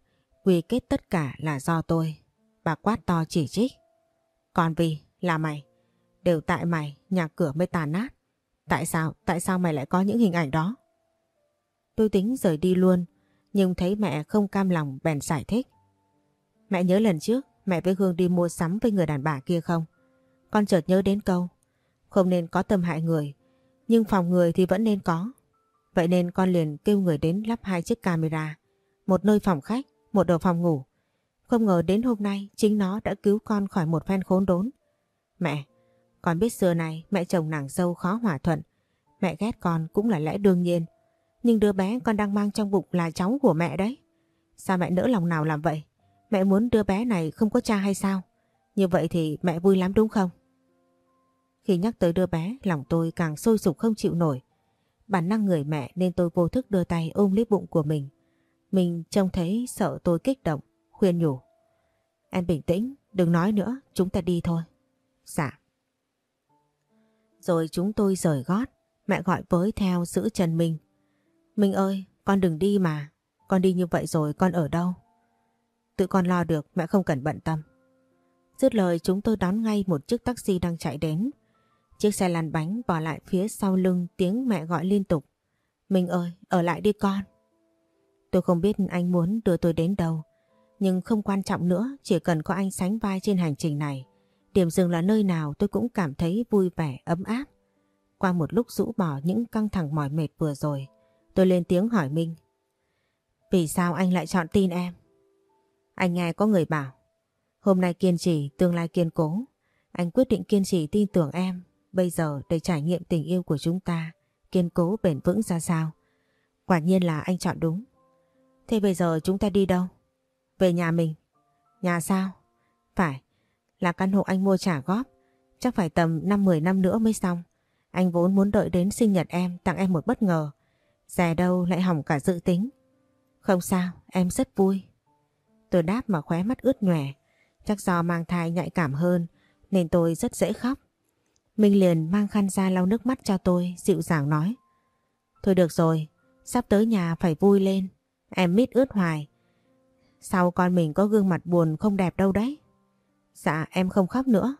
quy kết tất cả là do tôi. Bà quát to chỉ trích. Còn vì, là mày. Đều tại mày, nhà cửa mới tàn nát. Tại sao, tại sao mày lại có những hình ảnh đó? Tôi tính rời đi luôn, nhưng thấy mẹ không cam lòng bèn giải thích. Mẹ nhớ lần trước, mẹ với Hương đi mua sắm với người đàn bà kia không? Con chợt nhớ đến câu, không nên có tâm hại người, nhưng phòng người thì vẫn nên có. Vậy nên con liền kêu người đến lắp hai chiếc camera, một nơi phòng khách, một ở phòng ngủ. Không ngờ đến hôm nay chính nó đã cứu con khỏi một phen khốn đốn. Mẹ, con biết xưa này mẹ chồng nàng dâu khó hòa thuận. Mẹ ghét con cũng là lẽ đương nhiên. Nhưng đứa bé con đang mang trong bụng là cháu của mẹ đấy. Sao mẹ nỡ lòng nào làm vậy? Mẹ muốn đứa bé này không có cha hay sao? Như vậy thì mẹ vui lắm đúng không? Khi nhắc tới đứa bé, lòng tôi càng sôi sục không chịu nổi. Bản năng người mẹ nên tôi vô thức đưa tay ôm lấy bụng của mình. Mình trông thấy sợ tôi kích động, khuyên nhủ. Em bình tĩnh, đừng nói nữa, chúng ta đi thôi. Dạ. Rồi chúng tôi rời gót, Mẹ gọi với theo giữ chân mình mình ơi, con đừng đi mà. Con đi như vậy rồi con ở đâu? Tự con lo được, mẹ không cần bận tâm. Dứt lời chúng tôi đón ngay một chiếc taxi đang chạy đến. Chiếc xe lăn bánh bỏ lại phía sau lưng tiếng mẹ gọi liên tục. mình ơi, ở lại đi con. Tôi không biết anh muốn đưa tôi đến đâu. Nhưng không quan trọng nữa, chỉ cần có anh sánh vai trên hành trình này. Điểm dừng là nơi nào tôi cũng cảm thấy vui vẻ, ấm áp. Qua một lúc rũ bỏ những căng thẳng mỏi mệt vừa rồi, tôi lên tiếng hỏi Minh. Vì sao anh lại chọn tin em? Anh nghe có người bảo, hôm nay kiên trì, tương lai kiên cố. Anh quyết định kiên trì tin tưởng em, bây giờ để trải nghiệm tình yêu của chúng ta, kiên cố bền vững ra sao. Quả nhiên là anh chọn đúng. Thế bây giờ chúng ta đi đâu? Về nhà mình. Nhà sao? Phải, là căn hộ anh mua trả góp. Chắc phải tầm 5-10 năm nữa mới xong. Anh vốn muốn đợi đến sinh nhật em tặng em một bất ngờ. Rè đâu lại hỏng cả dự tính. Không sao, em rất vui. Tôi đáp mà khóe mắt ướt nhòe. Chắc do mang thai nhạy cảm hơn nên tôi rất dễ khóc. Minh liền mang khăn ra lau nước mắt cho tôi, dịu dàng nói. Thôi được rồi, sắp tới nhà phải vui lên. Em mít ướt hoài. Sau con mình có gương mặt buồn không đẹp đâu đấy. Dạ em không khóc nữa.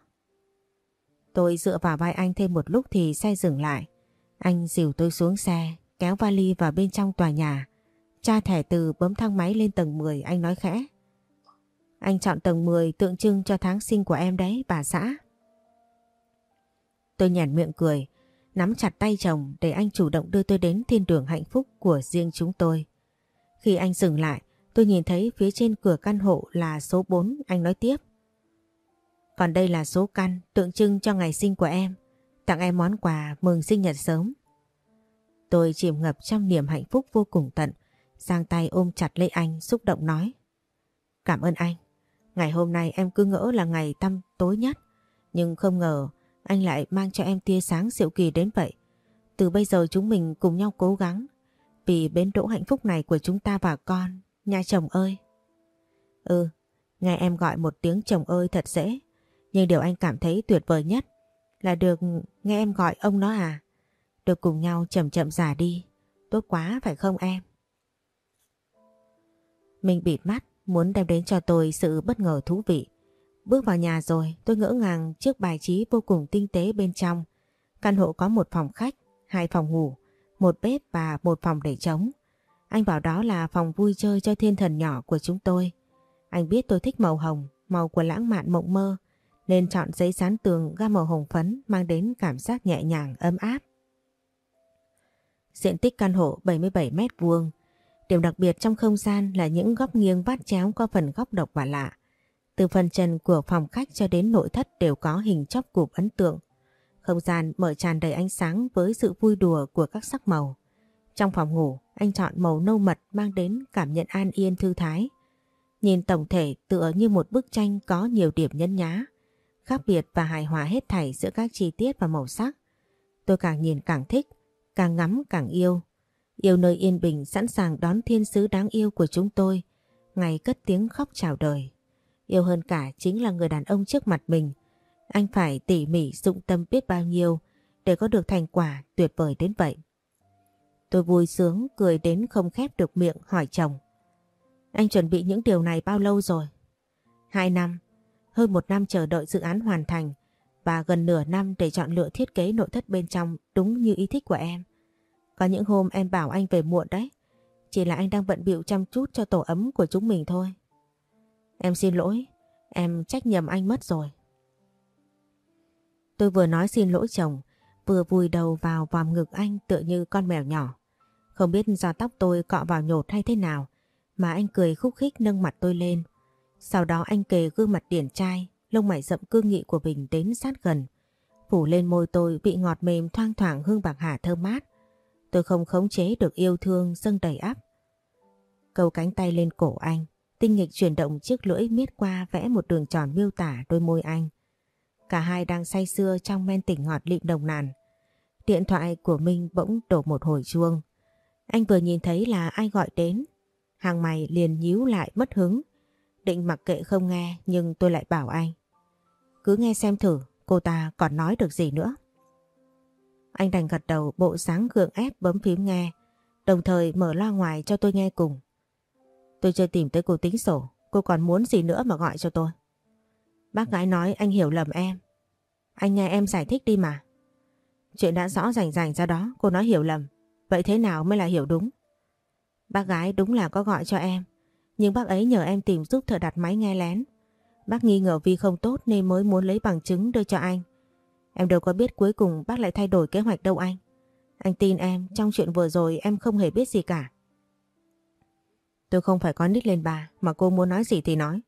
Tôi dựa vào vai anh thêm một lúc thì xe dừng lại. Anh dìu tôi xuống xe, kéo vali vào bên trong tòa nhà. Cha thẻ từ bấm thang máy lên tầng 10 anh nói khẽ. Anh chọn tầng 10 tượng trưng cho tháng sinh của em đấy bà xã. Tôi nhàn miệng cười, nắm chặt tay chồng để anh chủ động đưa tôi đến thiên đường hạnh phúc của riêng chúng tôi. Khi anh dừng lại, tôi nhìn thấy phía trên cửa căn hộ là số 4, anh nói tiếp. Còn đây là số căn tượng trưng cho ngày sinh của em, tặng em món quà mừng sinh nhật sớm. Tôi chìm ngập trong niềm hạnh phúc vô cùng tận, sang tay ôm chặt lấy anh xúc động nói. Cảm ơn anh, ngày hôm nay em cứ ngỡ là ngày tăm tối nhất, nhưng không ngờ anh lại mang cho em tia sáng diệu kỳ đến vậy. Từ bây giờ chúng mình cùng nhau cố gắng vì bến đỗ hạnh phúc này của chúng ta và con, nha chồng ơi. Ừ, nghe em gọi một tiếng chồng ơi thật dễ, nhưng điều anh cảm thấy tuyệt vời nhất là được nghe em gọi ông nó à. Được cùng nhau chậm chậm già đi, tốt quá phải không em? Mình bịt mắt, muốn đem đến cho tôi sự bất ngờ thú vị. Bước vào nhà rồi tôi ngỡ ngàng trước bài trí vô cùng tinh tế bên trong. Căn hộ có một phòng khách, hai phòng ngủ, một bếp và một phòng để trống. Anh bảo đó là phòng vui chơi cho thiên thần nhỏ của chúng tôi. Anh biết tôi thích màu hồng, màu của lãng mạn mộng mơ, nên chọn giấy dán tường gam màu hồng phấn mang đến cảm giác nhẹ nhàng, ấm áp. Diện tích căn hộ 77 mét vuông. Điểm đặc biệt trong không gian là những góc nghiêng vát chéo có phần góc độc và lạ. Từ phần trần của phòng khách cho đến nội thất đều có hình chóp cụp ấn tượng. Không gian mở tràn đầy ánh sáng với sự vui đùa của các sắc màu. Trong phòng ngủ, anh chọn màu nâu mật mang đến cảm nhận an yên thư thái. Nhìn tổng thể tựa như một bức tranh có nhiều điểm nhân nhá, khác biệt và hài hòa hết thảy giữa các chi tiết và màu sắc. Tôi càng nhìn càng thích, càng ngắm càng yêu. Yêu nơi yên bình sẵn sàng đón thiên sứ đáng yêu của chúng tôi, ngày cất tiếng khóc chào đời. Yêu hơn cả chính là người đàn ông trước mặt mình. Anh phải tỉ mỉ dụng tâm biết bao nhiêu để có được thành quả tuyệt vời đến vậy. Tôi vui sướng cười đến không khép được miệng hỏi chồng. Anh chuẩn bị những điều này bao lâu rồi? Hai năm, hơn một năm chờ đợi dự án hoàn thành và gần nửa năm để chọn lựa thiết kế nội thất bên trong đúng như ý thích của em. Có những hôm em bảo anh về muộn đấy, chỉ là anh đang bận bịu chăm chút cho tổ ấm của chúng mình thôi. Em xin lỗi, em trách nhầm anh mất rồi. Tôi vừa nói xin lỗi chồng, vừa vùi đầu vào vòm ngực anh tựa như con mèo nhỏ. Không biết do tóc tôi cọ vào nhột hay thế nào mà anh cười khúc khích nâng mặt tôi lên. Sau đó anh kề gương mặt điển trai, lông mày rậm cương nghị của mình đến sát gần. Phủ lên môi tôi bị ngọt mềm thoang thoảng hương bạc hà thơm mát. Tôi không khống chế được yêu thương dâng đầy áp. Câu cánh tay lên cổ anh, tinh nghịch chuyển động chiếc lưỡi miết qua vẽ một đường tròn miêu tả đôi môi anh. Cả hai đang say sưa trong men tỉnh ngọt lịm đồng nàn. Điện thoại của Minh bỗng đổ một hồi chuông. Anh vừa nhìn thấy là ai gọi đến. Hàng mày liền nhíu lại mất hứng. Định mặc kệ không nghe nhưng tôi lại bảo anh. Cứ nghe xem thử cô ta còn nói được gì nữa. Anh đành gật đầu bộ sáng gượng ép bấm phím nghe, đồng thời mở loa ngoài cho tôi nghe cùng. Tôi chưa tìm tới cô tính sổ, cô còn muốn gì nữa mà gọi cho tôi. Bác gái nói anh hiểu lầm em. Anh nghe em giải thích đi mà. Chuyện đã rõ rành rành ra đó, cô nói hiểu lầm. Vậy thế nào mới là hiểu đúng? Bác gái đúng là có gọi cho em, nhưng bác ấy nhờ em tìm giúp thợ đặt máy nghe lén. Bác nghi ngờ Vi không tốt nên mới muốn lấy bằng chứng đưa cho anh. Em đâu có biết cuối cùng bác lại thay đổi kế hoạch đâu anh. Anh tin em, trong chuyện vừa rồi em không hề biết gì cả. Tôi không phải có nít lên bà, mà cô muốn nói gì thì nói.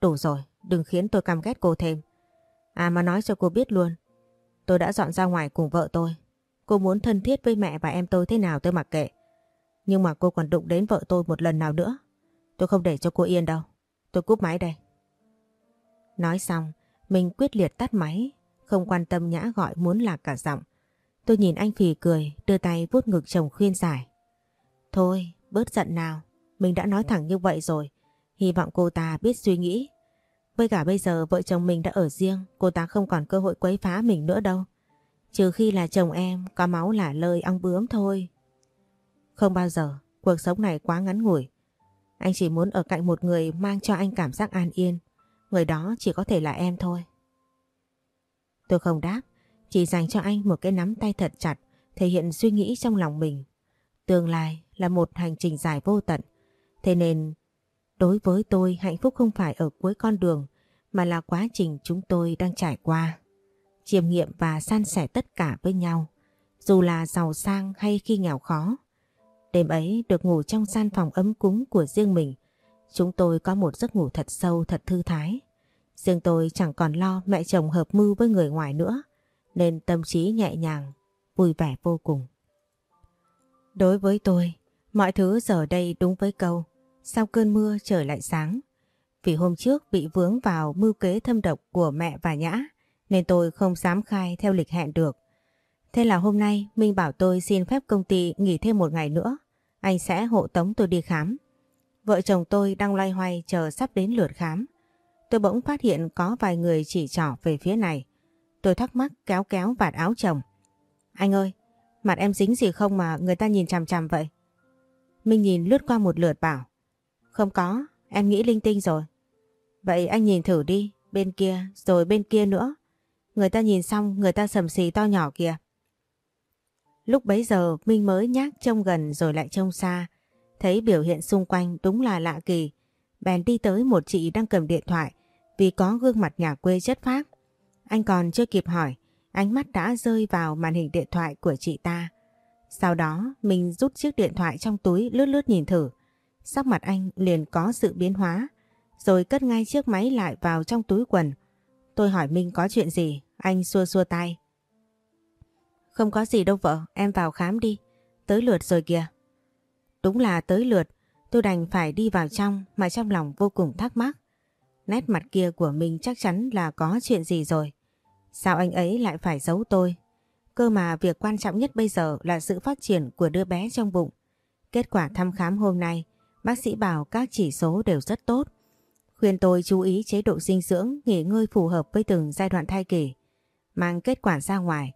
Đủ rồi, đừng khiến tôi căm ghét cô thêm. À mà nói cho cô biết luôn, tôi đã dọn ra ngoài cùng vợ tôi. Cô muốn thân thiết với mẹ và em tôi thế nào tôi mặc kệ. Nhưng mà cô còn đụng đến vợ tôi một lần nào nữa. Tôi không để cho cô yên đâu. Tôi cúp máy đây. Nói xong, mình quyết liệt tắt máy, không quan tâm nhã gọi muốn lạc cả giọng. Tôi nhìn anh phì cười, đưa tay vuốt ngực chồng khuyên giải. Thôi, bớt giận nào, mình đã nói thẳng như vậy rồi. Hy vọng cô ta biết suy nghĩ. Với cả bây giờ vợ chồng mình đã ở riêng, cô ta không còn cơ hội quấy phá mình nữa đâu. Trừ khi là chồng em có máu là lời ong bướm thôi. Không bao giờ, cuộc sống này quá ngắn ngủi. Anh chỉ muốn ở cạnh một người mang cho anh cảm giác an yên. Người đó chỉ có thể là em thôi. Tôi không đáp, chỉ dành cho anh một cái nắm tay thật chặt, thể hiện suy nghĩ trong lòng mình. Tương lai là một hành trình dài vô tận, thế nên đối với tôi hạnh phúc không phải ở cuối con đường, mà là quá trình chúng tôi đang trải qua. Chiêm nghiệm và san sẻ tất cả với nhau, dù là giàu sang hay khi nghèo khó. Đêm ấy được ngủ trong gian phòng ấm cúng của riêng mình, chúng tôi có một giấc ngủ thật sâu thật thư thái. Riêng tôi chẳng còn lo mẹ chồng hợp mưu với người ngoài nữa, nên tâm trí nhẹ nhàng, vui vẻ vô cùng. Đối với tôi, mọi thứ giờ đây đúng với câu, sau cơn mưa trời lại sáng. Vì hôm trước bị vướng vào mưu kế thâm độc của mẹ và Nhã, nên tôi không dám khai theo lịch hẹn được. Thế là hôm nay Minh bảo tôi xin phép công ty nghỉ thêm một ngày nữa, anh sẽ hộ tống tôi đi khám. Vợ chồng tôi đang loay hoay chờ sắp đến lượt khám. Tôi bỗng phát hiện có vài người chỉ trỏ về phía này. Tôi thắc mắc kéo kéo vạt áo chồng. Anh ơi, mặt em dính gì không mà người ta nhìn chằm chằm vậy? Minh nhìn lướt qua một lượt bảo. Không có, em nghĩ linh tinh rồi. Vậy anh nhìn thử đi, bên kia rồi bên kia nữa. Người ta nhìn xong người ta sầm xì to nhỏ kìa. Lúc bấy giờ Minh mới nhác trông gần rồi lại trông xa. Thấy biểu hiện xung quanh đúng là lạ kỳ. Bèn đi tới một chị đang cầm điện thoại vì có gương mặt nhà quê chất phác. Anh còn chưa kịp hỏi, ánh mắt đã rơi vào màn hình điện thoại của chị ta. Sau đó mình rút chiếc điện thoại trong túi lướt lướt nhìn thử. Sắc mặt anh liền có sự biến hóa, rồi cất ngay chiếc máy lại vào trong túi quần. Tôi hỏi Minh có chuyện gì, anh xua xua tay. Không có gì đâu vợ, em vào khám đi, tới lượt rồi kìa. Đúng là tới lượt, tôi đành phải đi vào trong mà trong lòng vô cùng thắc mắc. Nét mặt kia của mình chắc chắn là có chuyện gì rồi. Sao anh ấy lại phải giấu tôi? Cơ mà việc quan trọng nhất bây giờ là sự phát triển của đứa bé trong bụng. Kết quả thăm khám hôm nay, bác sĩ bảo các chỉ số đều rất tốt. Khuyên tôi chú ý chế độ dinh dưỡng, nghỉ ngơi phù hợp với từng giai đoạn thai kỳ. Mang kết quả ra ngoài,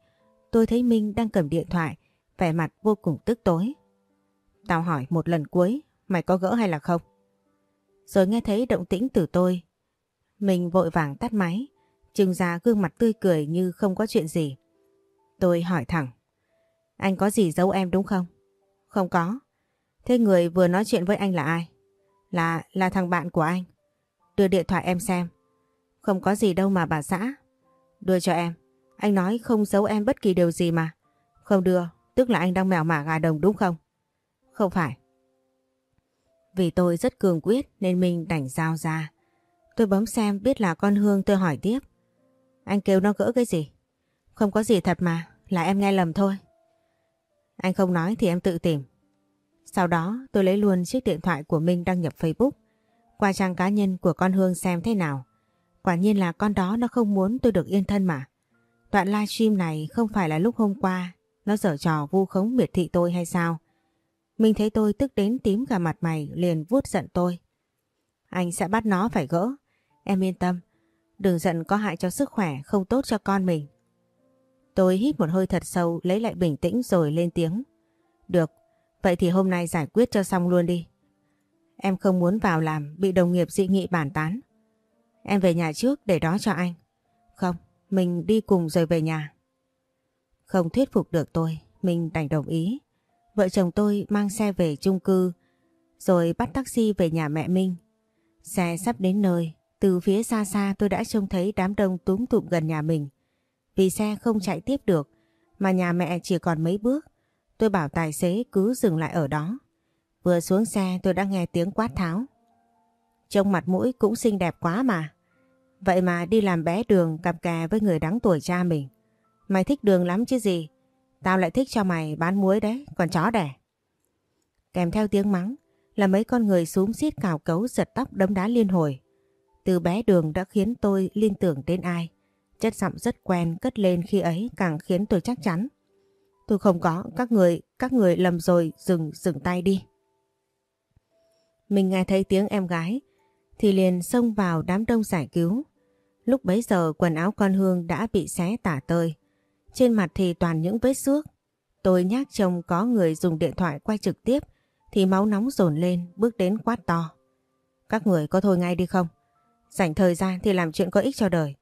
tôi thấy Minh đang cầm điện thoại, vẻ mặt vô cùng tức tối. Tao hỏi một lần cuối, mày có gỡ hay là không? Rồi nghe thấy động tĩnh từ tôi. Mình vội vàng tắt máy, trưng ra gương mặt tươi cười như không có chuyện gì. Tôi hỏi thẳng. Anh có gì giấu em đúng không? Không có. Thế người vừa nói chuyện với anh là ai? Là, là thằng bạn của anh. Đưa điện thoại em xem. Không có gì đâu mà bà xã. Đưa cho em. Anh nói không giấu em bất kỳ điều gì mà. Không đưa, tức là anh đang mèo mả gà đồng đúng không? Không phải. Vì tôi rất cường quyết nên mình đành giao ra. Tôi bấm xem biết là con Hương tôi hỏi tiếp. Anh kêu nó gỡ cái gì? Không có gì thật mà, là em nghe lầm thôi. Anh không nói thì em tự tìm. Sau đó tôi lấy luôn chiếc điện thoại của Minh đăng nhập Facebook qua trang cá nhân của con Hương xem thế nào. Quả nhiên là con đó nó không muốn tôi được yên thân mà. Đoạn livestream này không phải là lúc hôm qua nó dở trò vu khống miệt thị tôi hay sao? Mình thấy tôi tức đến tím cả mặt mày liền vuốt giận tôi. Anh sẽ bắt nó phải gỡ. Em yên tâm. Đừng giận có hại cho sức khỏe không tốt cho con mình. Tôi hít một hơi thật sâu lấy lại bình tĩnh rồi lên tiếng. Được, vậy thì hôm nay giải quyết cho xong luôn đi. Em không muốn vào làm bị đồng nghiệp dị nghị bản tán. Em về nhà trước để đó cho anh. Không, mình đi cùng rồi về nhà. Không thuyết phục được tôi, mình đành đồng ý. Vợ chồng tôi mang xe về chung cư, rồi bắt taxi về nhà mẹ Minh. Xe sắp đến nơi, từ phía xa xa tôi đã trông thấy đám đông túm tụm gần nhà mình. Vì xe không chạy tiếp được, mà nhà mẹ chỉ còn mấy bước. Tôi bảo tài xế cứ dừng lại ở đó. Vừa xuống xe tôi đã nghe tiếng quát tháo. Trông mặt mũi cũng xinh đẹp quá mà. Vậy mà đi làm bé đường cặp kè với người đáng tuổi cha mình. Mày thích đường lắm chứ gì. Tao lại thích cho mày bán muối đấy, còn chó đẻ. Kèm theo tiếng mắng là mấy con người súm xít cào cấu giật tóc đấm đá liên hồi. Từ bé đường đã khiến tôi liên tưởng đến ai. Chất giọng rất quen cất lên khi ấy càng khiến tôi chắc chắn. Tôi không có, các người, các người lầm rồi, dừng, dừng tay đi. Mình nghe thấy tiếng em gái thì liền xông vào đám đông giải cứu. Lúc bấy giờ quần áo con Hương đã bị xé tả tơi. Trên mặt thì toàn những vết xước. Tôi nhắc chồng có người dùng điện thoại quay trực tiếp thì máu nóng dồn lên bước đến quát to. Các người có thôi ngay đi không? Dành thời gian thì làm chuyện có ích cho đời.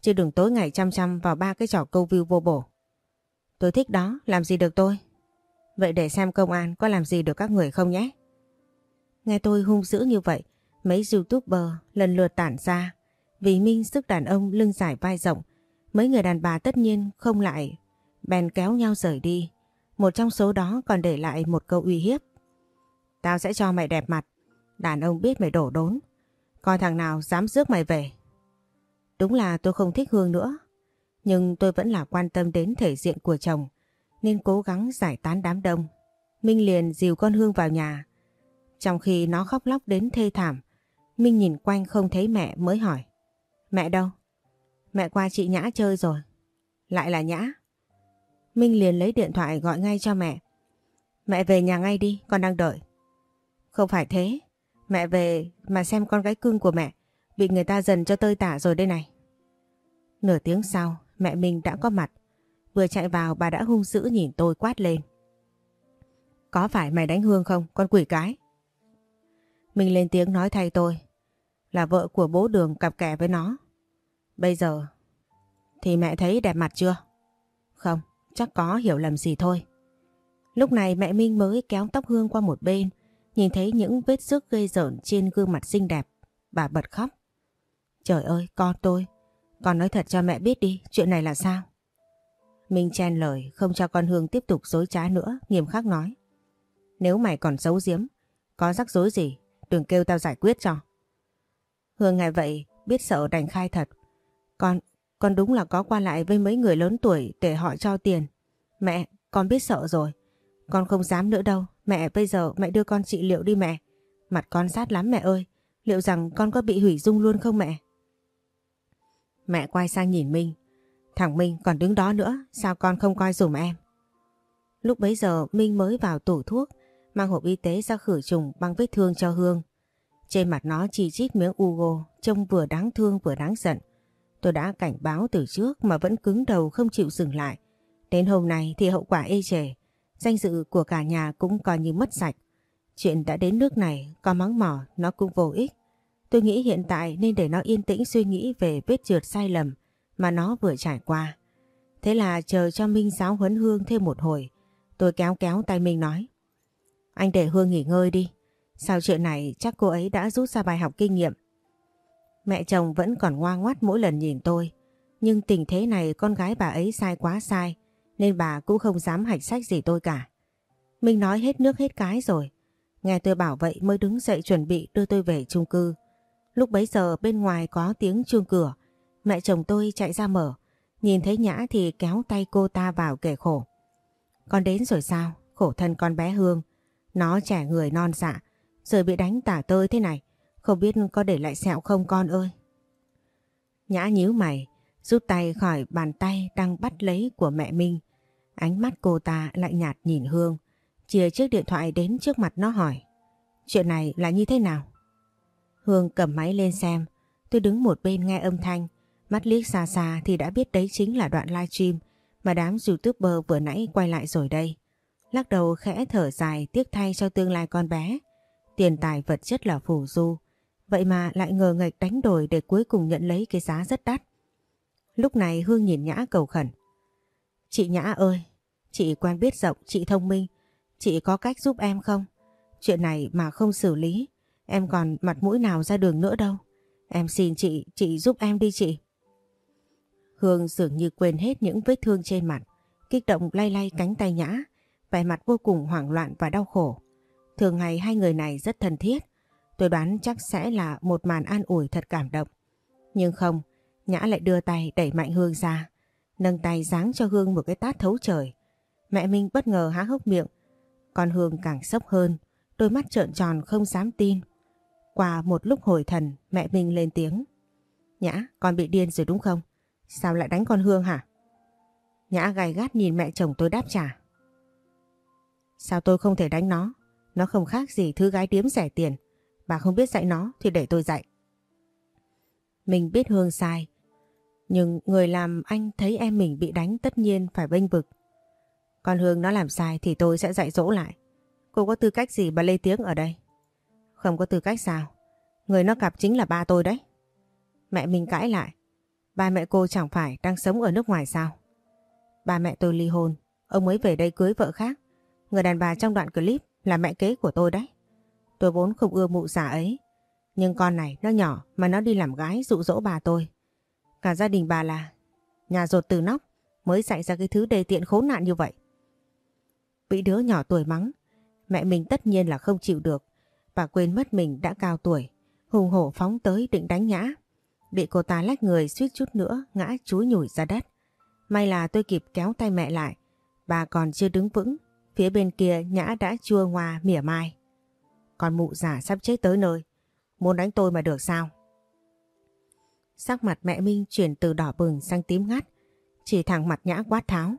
Chứ đừng tối ngày chăm chăm vào ba cái trò câu view vô bổ. Tôi thích đó, làm gì được tôi? Vậy để xem công an có làm gì được các người không nhé? Nghe tôi hung dữ như vậy, mấy youtuber lần lượt tản ra. Vì Minh sức đàn ông lưng dài vai rộng, mấy người đàn bà tất nhiên không lại, bèn kéo nhau rời đi. Một trong số đó còn để lại một câu uy hiếp. Tao sẽ cho mày đẹp mặt, đàn ông biết mày đổ đốn. Coi thằng nào dám rước mày về. Đúng là tôi không thích Hương nữa, nhưng tôi vẫn là quan tâm đến thể diện của chồng, nên cố gắng giải tán đám đông. Minh liền dìu con Hương vào nhà, trong khi nó khóc lóc đến thê thảm, Minh nhìn quanh không thấy mẹ mới hỏi. Mẹ đâu? Mẹ qua chị Nhã chơi rồi. Lại là Nhã. Minh liền lấy điện thoại gọi ngay cho mẹ. Mẹ về nhà ngay đi, con đang đợi. Không phải thế. Mẹ về mà xem con gái cưng của mẹ bị người ta dần cho tơi tả rồi đây này. Nửa tiếng sau, mẹ mình đã có mặt. Vừa chạy vào bà đã hung dữ nhìn tôi quát lên. Có phải mày đánh Hương không, con quỷ cái? Mình lên tiếng nói thay tôi. Là vợ của bố đường cặp kè với nó. Bây giờ thì mẹ thấy đẹp mặt chưa? Không, chắc có hiểu lầm gì thôi. Lúc này mẹ Minh mới kéo tóc Hương qua một bên, nhìn thấy những vết sức gây rợn trên gương mặt xinh đẹp. Bà bật khóc. Trời ơi, con tôi. Con nói thật cho mẹ biết đi, chuyện này là sao? Minh chen lời, không cho con Hương tiếp tục dối trá nữa, nghiêm khắc nói. Nếu mày còn giấu giếm, có rắc rối gì Đừng kêu tao giải quyết cho. Hương nghe vậy biết sợ đành khai thật. Con, con đúng là có qua lại với mấy người lớn tuổi để họ cho tiền. Mẹ, con biết sợ rồi. Con không dám nữa đâu. Mẹ bây giờ mẹ đưa con trị liệu đi mẹ. Mặt con sát lắm mẹ ơi. Liệu rằng con có bị hủy dung luôn không mẹ? Mẹ quay sang nhìn Minh. Thằng Minh còn đứng đó nữa. Sao con không coi dùm em? Lúc bấy giờ Minh mới vào tủ thuốc mang hộp y tế ra khử trùng băng vết thương cho Hương. Trên mặt nó chỉ chít miếng Ugo, trông vừa đáng thương vừa đáng giận. Tôi đã cảnh báo từ trước mà vẫn cứng đầu không chịu dừng lại. Đến hôm nay thì hậu quả ê chề, danh dự của cả nhà cũng coi như mất sạch. Chuyện đã đến nước này, có mắng mỏ nó cũng vô ích. Tôi nghĩ hiện tại nên để nó yên tĩnh suy nghĩ về vết trượt sai lầm mà nó vừa trải qua. Thế là chờ cho Minh giáo huấn Hương thêm một hồi. Tôi kéo kéo tay Minh nói. Anh để Hương nghỉ ngơi đi. Sau chuyện này chắc cô ấy đã rút ra bài học kinh nghiệm. Mẹ chồng vẫn còn ngoan ngoắt mỗi lần nhìn tôi. Nhưng tình thế này con gái bà ấy sai quá sai. Nên bà cũng không dám hạch sách gì tôi cả. minh nói hết nước hết cái rồi. Nghe tôi bảo vậy mới đứng dậy chuẩn bị đưa tôi về chung cư. Lúc bấy giờ bên ngoài có tiếng chuông cửa. Mẹ chồng tôi chạy ra mở. Nhìn thấy Nhã thì kéo tay cô ta vào kể khổ. Con đến rồi sao? Khổ thân con bé Hương. Nó trẻ người non dạ, rồi bị đánh tả tơi thế này, không biết có để lại sẹo không con ơi. Nhã nhíu mày, rút tay khỏi bàn tay đang bắt lấy của mẹ Minh. Ánh mắt cô ta lại nhạt nhìn Hương, chia chiếc điện thoại đến trước mặt nó hỏi. Chuyện này là như thế nào? Hương cầm máy lên xem, tôi đứng một bên nghe âm thanh, mắt liếc xa xa thì đã biết đấy chính là đoạn livestream Mà đám youtuber vừa nãy quay lại rồi đây. Lắc đầu khẽ thở dài tiếc thay cho tương lai con bé. Tiền tài vật chất là phù du. Vậy mà lại ngờ nghịch đánh đổi để cuối cùng nhận lấy cái giá rất đắt. Lúc này Hương nhìn Nhã cầu khẩn. Chị Nhã ơi, chị quen biết rộng, chị thông minh. Chị có cách giúp em không? Chuyện này mà không xử lý, em còn mặt mũi nào ra đường nữa đâu. Em xin chị, chị giúp em đi chị. Hương dường như quên hết những vết thương trên mặt, kích động lay lay cánh tay Nhã, vẻ mặt vô cùng hoảng loạn và đau khổ. Thường ngày hai người này rất thân thiết, tôi đoán chắc sẽ là một màn an ủi thật cảm động. Nhưng không, Nhã lại đưa tay đẩy mạnh Hương ra, nâng tay giáng cho Hương một cái tát thấu trời. Mẹ Minh bất ngờ há hốc miệng, còn Hương càng sốc hơn, đôi mắt trợn tròn không dám tin. Qua một lúc hồi thần, mẹ Minh lên tiếng. Nhã, con bị điên rồi đúng không? Sao lại đánh con Hương hả? Nhã gay gắt nhìn mẹ chồng tôi đáp trả. Sao tôi không thể đánh nó? Nó không khác gì thứ gái điếm rẻ tiền. Bà không biết dạy nó thì để tôi dạy. Mình biết Hương sai. Nhưng người làm anh thấy em mình bị đánh tất nhiên phải bênh vực. Còn Hương nó làm sai thì tôi sẽ dạy dỗ lại. Cô có tư cách gì mà lê tiếng ở đây? Không có tư cách sao? Người nó gặp chính là ba tôi đấy. Mẹ mình cãi lại. Ba mẹ cô chẳng phải đang sống ở nước ngoài sao? Ba mẹ tôi ly hôn. Ông ấy về đây cưới vợ khác. Người đàn bà trong đoạn clip là mẹ kế của tôi đấy. Tôi vốn không ưa mụ giả ấy. Nhưng con này nó nhỏ mà nó đi làm gái dụ dỗ bà tôi. Cả gia đình bà là nhà rột từ nóc mới dạy ra cái thứ đề tiện khốn nạn như vậy. Bị đứa nhỏ tuổi mắng, mẹ mình tất nhiên là không chịu được. Bà quên mất mình đã cao tuổi, hùng hổ phóng tới định đánh nhã. Bị cô ta lách người suýt chút nữa ngã chúi nhủi ra đất. May là tôi kịp kéo tay mẹ lại. Bà còn chưa đứng vững, phía bên kia nhã đã chua ngoa mỉa mai. Còn mụ giả sắp chết tới nơi, muốn đánh tôi mà được sao? Sắc mặt mẹ Minh chuyển từ đỏ bừng sang tím ngắt, chỉ thẳng mặt nhã quát tháo.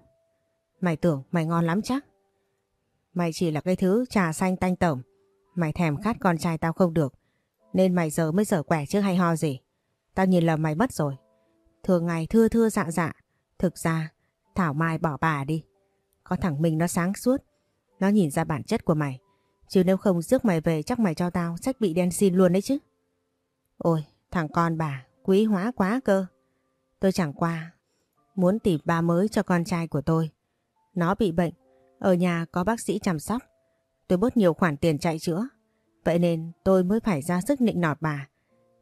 Mày tưởng mày ngon lắm chắc. Mày chỉ là cái thứ trà xanh tanh tẩm. Mày thèm khát con trai tao không được. Nên mày giờ mới dở quẻ chứ hay ho gì. Tao nhìn lầm mày mất rồi. Thường ngày thưa thưa dạ dạ. Thực ra, Thảo Mai bỏ bà đi. Có thằng mình nó sáng suốt. Nó nhìn ra bản chất của mày. Chứ nếu không rước mày về chắc mày cho tao sách bị đen xin luôn đấy chứ. Ôi, thằng con bà, quý hóa quá cơ. Tôi chẳng qua, muốn tìm ba mới cho con trai của tôi. Nó bị bệnh, ở nhà có bác sĩ chăm sóc. Tôi bớt nhiều khoản tiền chạy chữa. Vậy nên tôi mới phải ra sức nịnh nọt bà.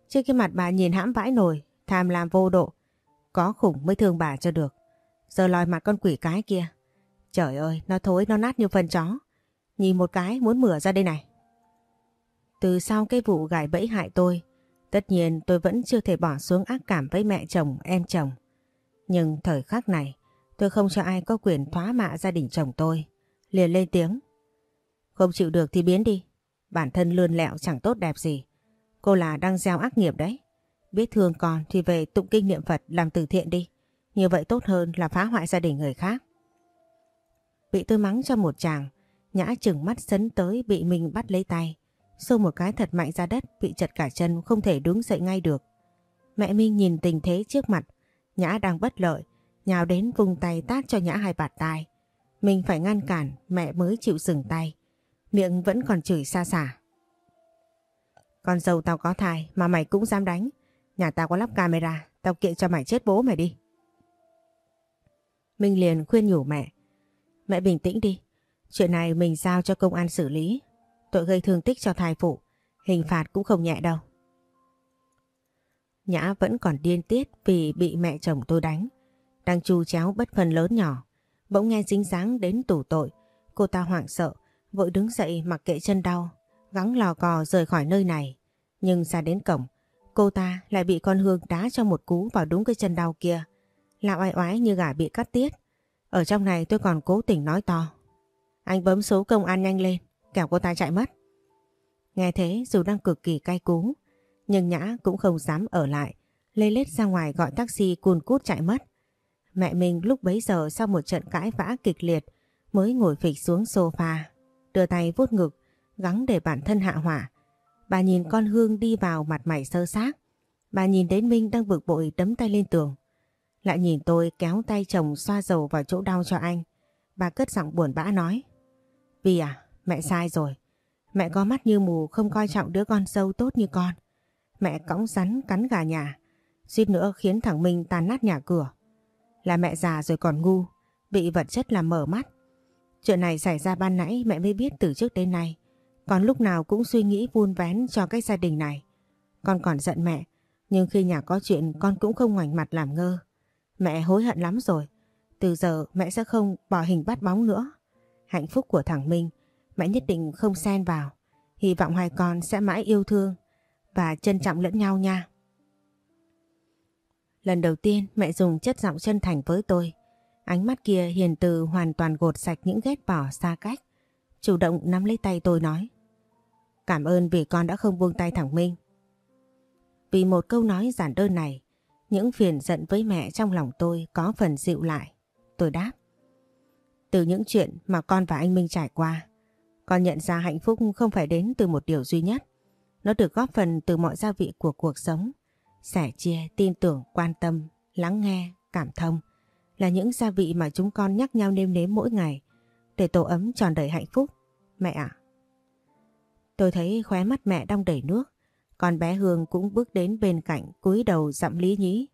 Chứ cái mặt bà nhìn hãm vãi nồi, tham lam vô độ. Có khủng mới thương bà cho được. Giờ lòi mặt con quỷ cái kia. Trời ơi, nó thối, nó nát như phân chó. Nhìn một cái muốn mửa ra đây này. Từ sau cái vụ gài bẫy hại tôi, tất nhiên tôi vẫn chưa thể bỏ xuống ác cảm với mẹ chồng, em chồng. Nhưng thời khắc này, tôi không cho ai có quyền thoá mạ gia đình chồng tôi liền lên tiếng. Không chịu được thì biến đi. Bản thân lươn lẹo chẳng tốt đẹp gì. Cô là đang gieo ác nghiệp đấy. Biết thương con thì về tụng kinh niệm Phật làm từ thiện đi. Như vậy tốt hơn là phá hoại gia đình người khác. Bị tôi mắng cho một chàng, nhã chừng mắt sấn tới bị mình bắt lấy tay. Xô một cái thật mạnh ra đất bị chật cả chân không thể đứng dậy ngay được. Mẹ Minh nhìn tình thế trước mặt, nhã đang bất lợi, nhào đến vùng tay tát cho nhã hai bạt tai. Mình phải ngăn cản mẹ mới chịu dừng tay. Miệng vẫn còn chửi xa xả. Con dâu tao có thai mà mày cũng dám đánh. Nhà tao có lắp camera, tao kiện cho mày chết bố mày đi. Minh liền khuyên nhủ mẹ. Mẹ bình tĩnh đi. Chuyện này mình giao cho công an xử lý. Tội gây thương tích cho thai phụ. Hình phạt cũng không nhẹ đâu. Nhã vẫn còn điên tiết vì bị mẹ chồng tôi đánh. Đang chu chéo bất phần lớn nhỏ. Bỗng nghe dính dáng đến tủ tội. Cô ta hoảng sợ, vội đứng dậy mặc kệ chân đau, gắng lò cò rời khỏi nơi này. Nhưng ra đến cổng, cô ta lại bị con Hương đá cho một cú vào đúng cái chân đau kia. Là oai oái như gà bị cắt tiết. Ở trong này tôi còn cố tình nói to. Anh bấm số công an nhanh lên, kẻo cô ta chạy mất. Nghe thế dù đang cực kỳ cay cú, nhưng Nhã cũng không dám ở lại. Lê lết ra ngoài gọi taxi cùn cút chạy mất. Mẹ mình lúc bấy giờ sau một trận cãi vã kịch liệt mới ngồi phịch xuống sofa, đưa tay vuốt ngực, gắng để bản thân hạ hỏa. Bà nhìn con Hương đi vào mặt mày sơ xác. Bà nhìn đến Minh đang bực bội đấm tay lên tường. Lại nhìn tôi kéo tay chồng xoa dầu vào chỗ đau cho anh. Bà cất giọng buồn bã nói. Vì à, mẹ sai rồi. Mẹ có mắt như mù không coi trọng đứa con dâu tốt như con. Mẹ cõng rắn cắn gà nhà. Suýt nữa khiến thằng Minh tàn nát nhà cửa. Là mẹ già rồi còn ngu. Bị vật chất làm mở mắt. Chuyện này xảy ra ban nãy mẹ mới biết từ trước đến nay. con lúc nào cũng suy nghĩ vun vén cho cái gia đình này. Con còn giận mẹ. Nhưng khi nhà có chuyện con cũng không ngoảnh mặt làm ngơ. Mẹ hối hận lắm rồi. Từ giờ mẹ sẽ không bỏ hình bắt bóng nữa. Hạnh phúc của thằng Minh, mẹ nhất định không xen vào. Hy vọng hai con sẽ mãi yêu thương và trân trọng lẫn nhau nha. Lần đầu tiên mẹ dùng chất giọng chân thành với tôi. Ánh mắt kia hiền từ hoàn toàn gột sạch những ghét bỏ xa cách. Chủ động nắm lấy tay tôi nói. Cảm ơn vì con đã không buông tay thẳng Minh. Vì một câu nói giản đơn này, những phiền giận với mẹ trong lòng tôi có phần dịu lại. Tôi đáp. Từ những chuyện mà con và anh Minh trải qua, con nhận ra hạnh phúc không phải đến từ một điều duy nhất. Nó được góp phần từ mọi gia vị của cuộc sống. Sẻ chia, tin tưởng, quan tâm, lắng nghe, cảm thông là những gia vị mà chúng con nhắc nhau nêm nếm mỗi ngày để tổ ấm tròn đầy hạnh phúc. Mẹ ạ! Tôi thấy khóe mắt mẹ đong đầy nước. Còn bé Hương cũng bước đến bên cạnh cúi đầu dặm lý nhí.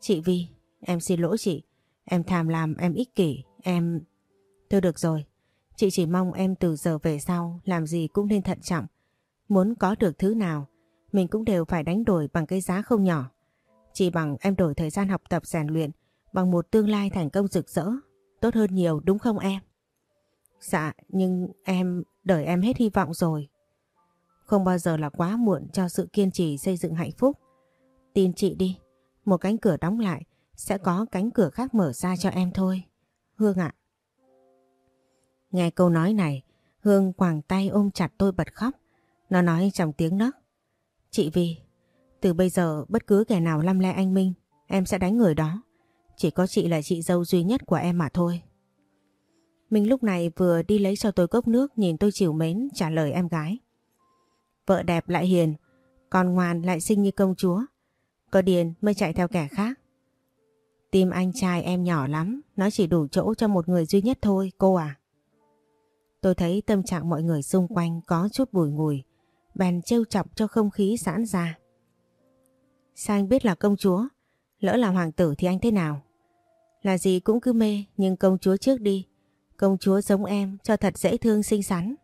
Chị Vi, em xin lỗi chị. Em tham lam, em ích kỷ, em... Thôi được rồi, chị chỉ mong em từ giờ về sau làm gì cũng nên thận trọng. Muốn có được thứ nào, mình cũng đều phải đánh đổi bằng cái giá không nhỏ. Chỉ bằng em đổi thời gian học tập rèn luyện bằng một tương lai thành công rực rỡ, tốt hơn nhiều đúng không em? Dạ, nhưng em, đợi em hết hy vọng rồi. Không bao giờ là quá muộn cho sự kiên trì xây dựng hạnh phúc. Tin chị đi, một cánh cửa đóng lại sẽ có cánh cửa khác mở ra cho em thôi. Hương ạ. Nghe câu nói này, Hương quàng tay ôm chặt tôi bật khóc. Nó nói trong tiếng nấc. Chị Vi, từ bây giờ bất cứ kẻ nào lăm le anh Minh, em sẽ đánh người đó. Chỉ có chị là chị dâu duy nhất của em mà thôi. Mình lúc này vừa đi lấy cho tôi cốc nước nhìn tôi chiều mến trả lời em gái. Vợ đẹp lại hiền, còn ngoan lại xinh như công chúa. Có điền mới chạy theo kẻ khác. Tim anh trai em nhỏ lắm, nó chỉ đủ chỗ cho một người duy nhất thôi, cô à. Tôi thấy tâm trạng mọi người xung quanh có chút bùi ngùi, bèn trêu chọc cho không khí giãn ra. Sao anh biết là công chúa? Lỡ là hoàng tử thì anh thế nào? Là gì cũng cứ mê, nhưng công chúa trước đi. Công chúa giống em, cho thật dễ thương xinh xắn.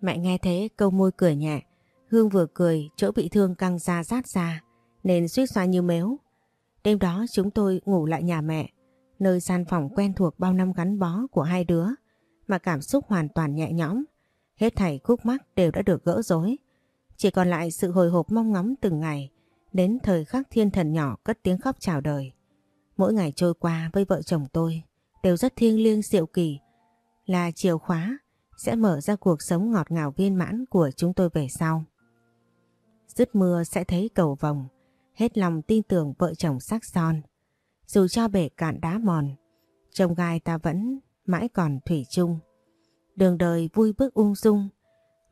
Mẹ nghe thế câu môi cười nhẹ, Hương vừa cười chỗ bị thương căng ra rát ra nên suýt xoa như mếu. Đêm đó chúng tôi ngủ lại nhà mẹ, nơi gian phòng quen thuộc bao năm gắn bó của hai đứa mà cảm xúc hoàn toàn nhẹ nhõm. Hết thảy khúc mắc đều đã được gỡ rối. Chỉ còn lại sự hồi hộp mong ngóng từng ngày đến thời khắc thiên thần nhỏ cất tiếng khóc chào đời. Mỗi ngày trôi qua với vợ chồng tôi đều rất thiêng liêng diệu kỳ là chìa khóa sẽ mở ra cuộc sống ngọt ngào viên mãn của chúng tôi về sau. Dứt mưa sẽ thấy cầu vồng, hết lòng tin tưởng vợ chồng sắc son. Dù cho bể cạn đá mòn, chồng gai ta vẫn mãi còn thủy chung. Đường đời vui bước ung dung,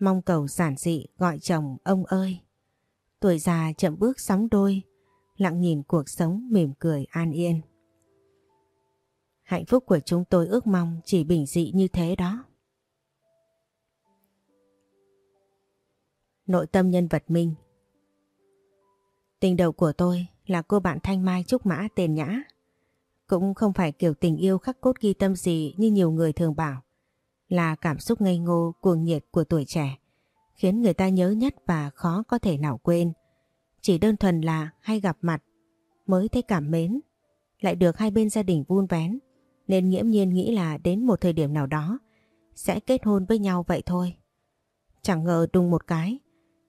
mong cầu giản dị gọi chồng ông ơi. Tuổi già chậm bước sóng đôi, lặng nhìn cuộc sống mỉm cười an yên. Hạnh phúc của chúng tôi ước mong chỉ bình dị như thế đó. Nội tâm nhân vật Minh Tình đầu của tôi là cô bạn Thanh Mai Trúc Mã tên Nhã. Cũng không phải kiểu tình yêu khắc cốt ghi tâm gì như nhiều người thường bảo. Là cảm xúc ngây ngô, cuồng nhiệt của tuổi trẻ, khiến người ta nhớ nhất và khó có thể nào quên. Chỉ đơn thuần là hay gặp mặt, mới thấy cảm mến, lại được hai bên gia đình vun vén, nên nghiễm nhiên nghĩ là đến một thời điểm nào đó sẽ kết hôn với nhau vậy thôi. Chẳng ngờ đùng một cái,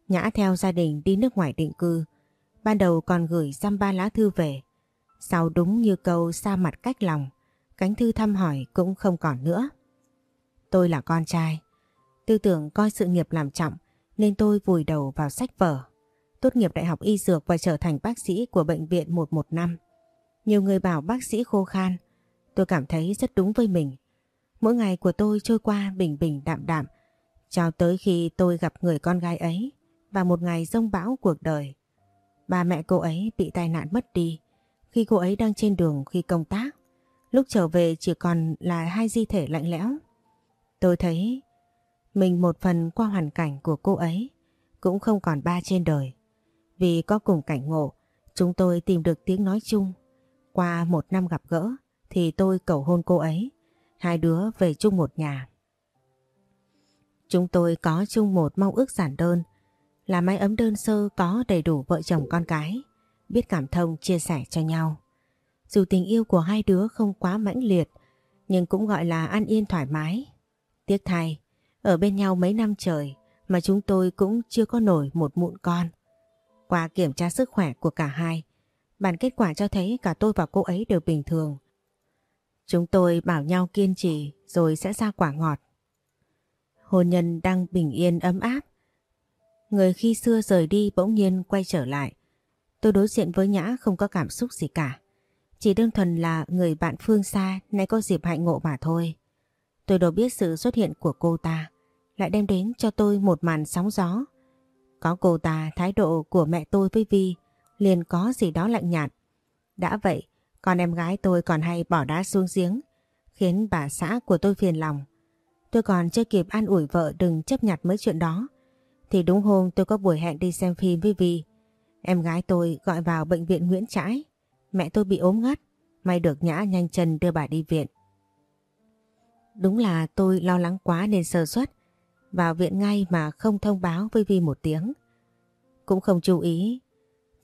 Nhã theo gia đình đi nước ngoài định cư, ban đầu còn gửi xăm ba lá thư về. Sau đúng như câu xa mặt cách lòng, cánh thư thăm hỏi cũng không còn nữa. Tôi là con trai, tư tưởng coi sự nghiệp làm trọng nên tôi vùi đầu vào sách vở. Tốt nghiệp đại học y dược và trở thành bác sĩ của bệnh viện 115. Nhiều người bảo bác sĩ khô khan, tôi cảm thấy rất đúng với mình. Mỗi ngày của tôi trôi qua bình bình đạm đạm, cho tới khi tôi gặp người con gái ấy và một ngày rông bão cuộc đời. Ba mẹ cô ấy bị tai nạn mất đi, khi cô ấy đang trên đường khi công tác. Lúc trở về chỉ còn là hai di thể lạnh lẽo. Tôi thấy mình một phần qua hoàn cảnh của cô ấy cũng không còn ba trên đời. Vì có cùng cảnh ngộ, chúng tôi tìm được tiếng nói chung. Qua một năm gặp gỡ thì tôi cầu hôn cô ấy. Hai đứa về chung một nhà. Chúng tôi có chung một mong ước giản đơn là mái ấm đơn sơ có đầy đủ vợ chồng con cái, biết cảm thông chia sẻ cho nhau. Dù tình yêu của hai đứa không quá mãnh liệt, nhưng cũng gọi là an yên thoải mái. Tiếc thay, ở bên nhau mấy năm trời mà chúng tôi cũng chưa có nổi một mụn con. Qua kiểm tra sức khỏe của cả hai, bản kết quả cho thấy cả tôi và cô ấy đều bình thường. Chúng tôi bảo nhau kiên trì rồi sẽ ra quả ngọt. Hôn nhân đang bình yên ấm áp. Người khi xưa rời đi bỗng nhiên quay trở lại. Tôi đối diện với Nhã không có cảm xúc gì cả. Chỉ đơn thuần là người bạn phương xa nay có dịp hạnh ngộ mà thôi. Tôi đâu biết sự xuất hiện của cô ta lại đem đến cho tôi một màn sóng gió. Có cô ta thái độ của mẹ tôi với Vi liền có gì đó lạnh nhạt. Đã vậy, con em gái tôi còn hay bỏ đá xuống giếng khiến bà xã của tôi phiền lòng. Tôi còn chưa kịp an ủi vợ đừng chấp nhặt mấy chuyện đó. Thì đúng hôm tôi có buổi hẹn đi xem phim với Vi. Em gái tôi gọi vào bệnh viện Nguyễn Trãi. Mẹ tôi bị ốm ngắt May được Nhã nhanh chân đưa bà đi viện. Đúng là tôi lo lắng quá nên sơ suất. Vào viện ngay mà không thông báo với Vi một tiếng. Cũng không chú ý.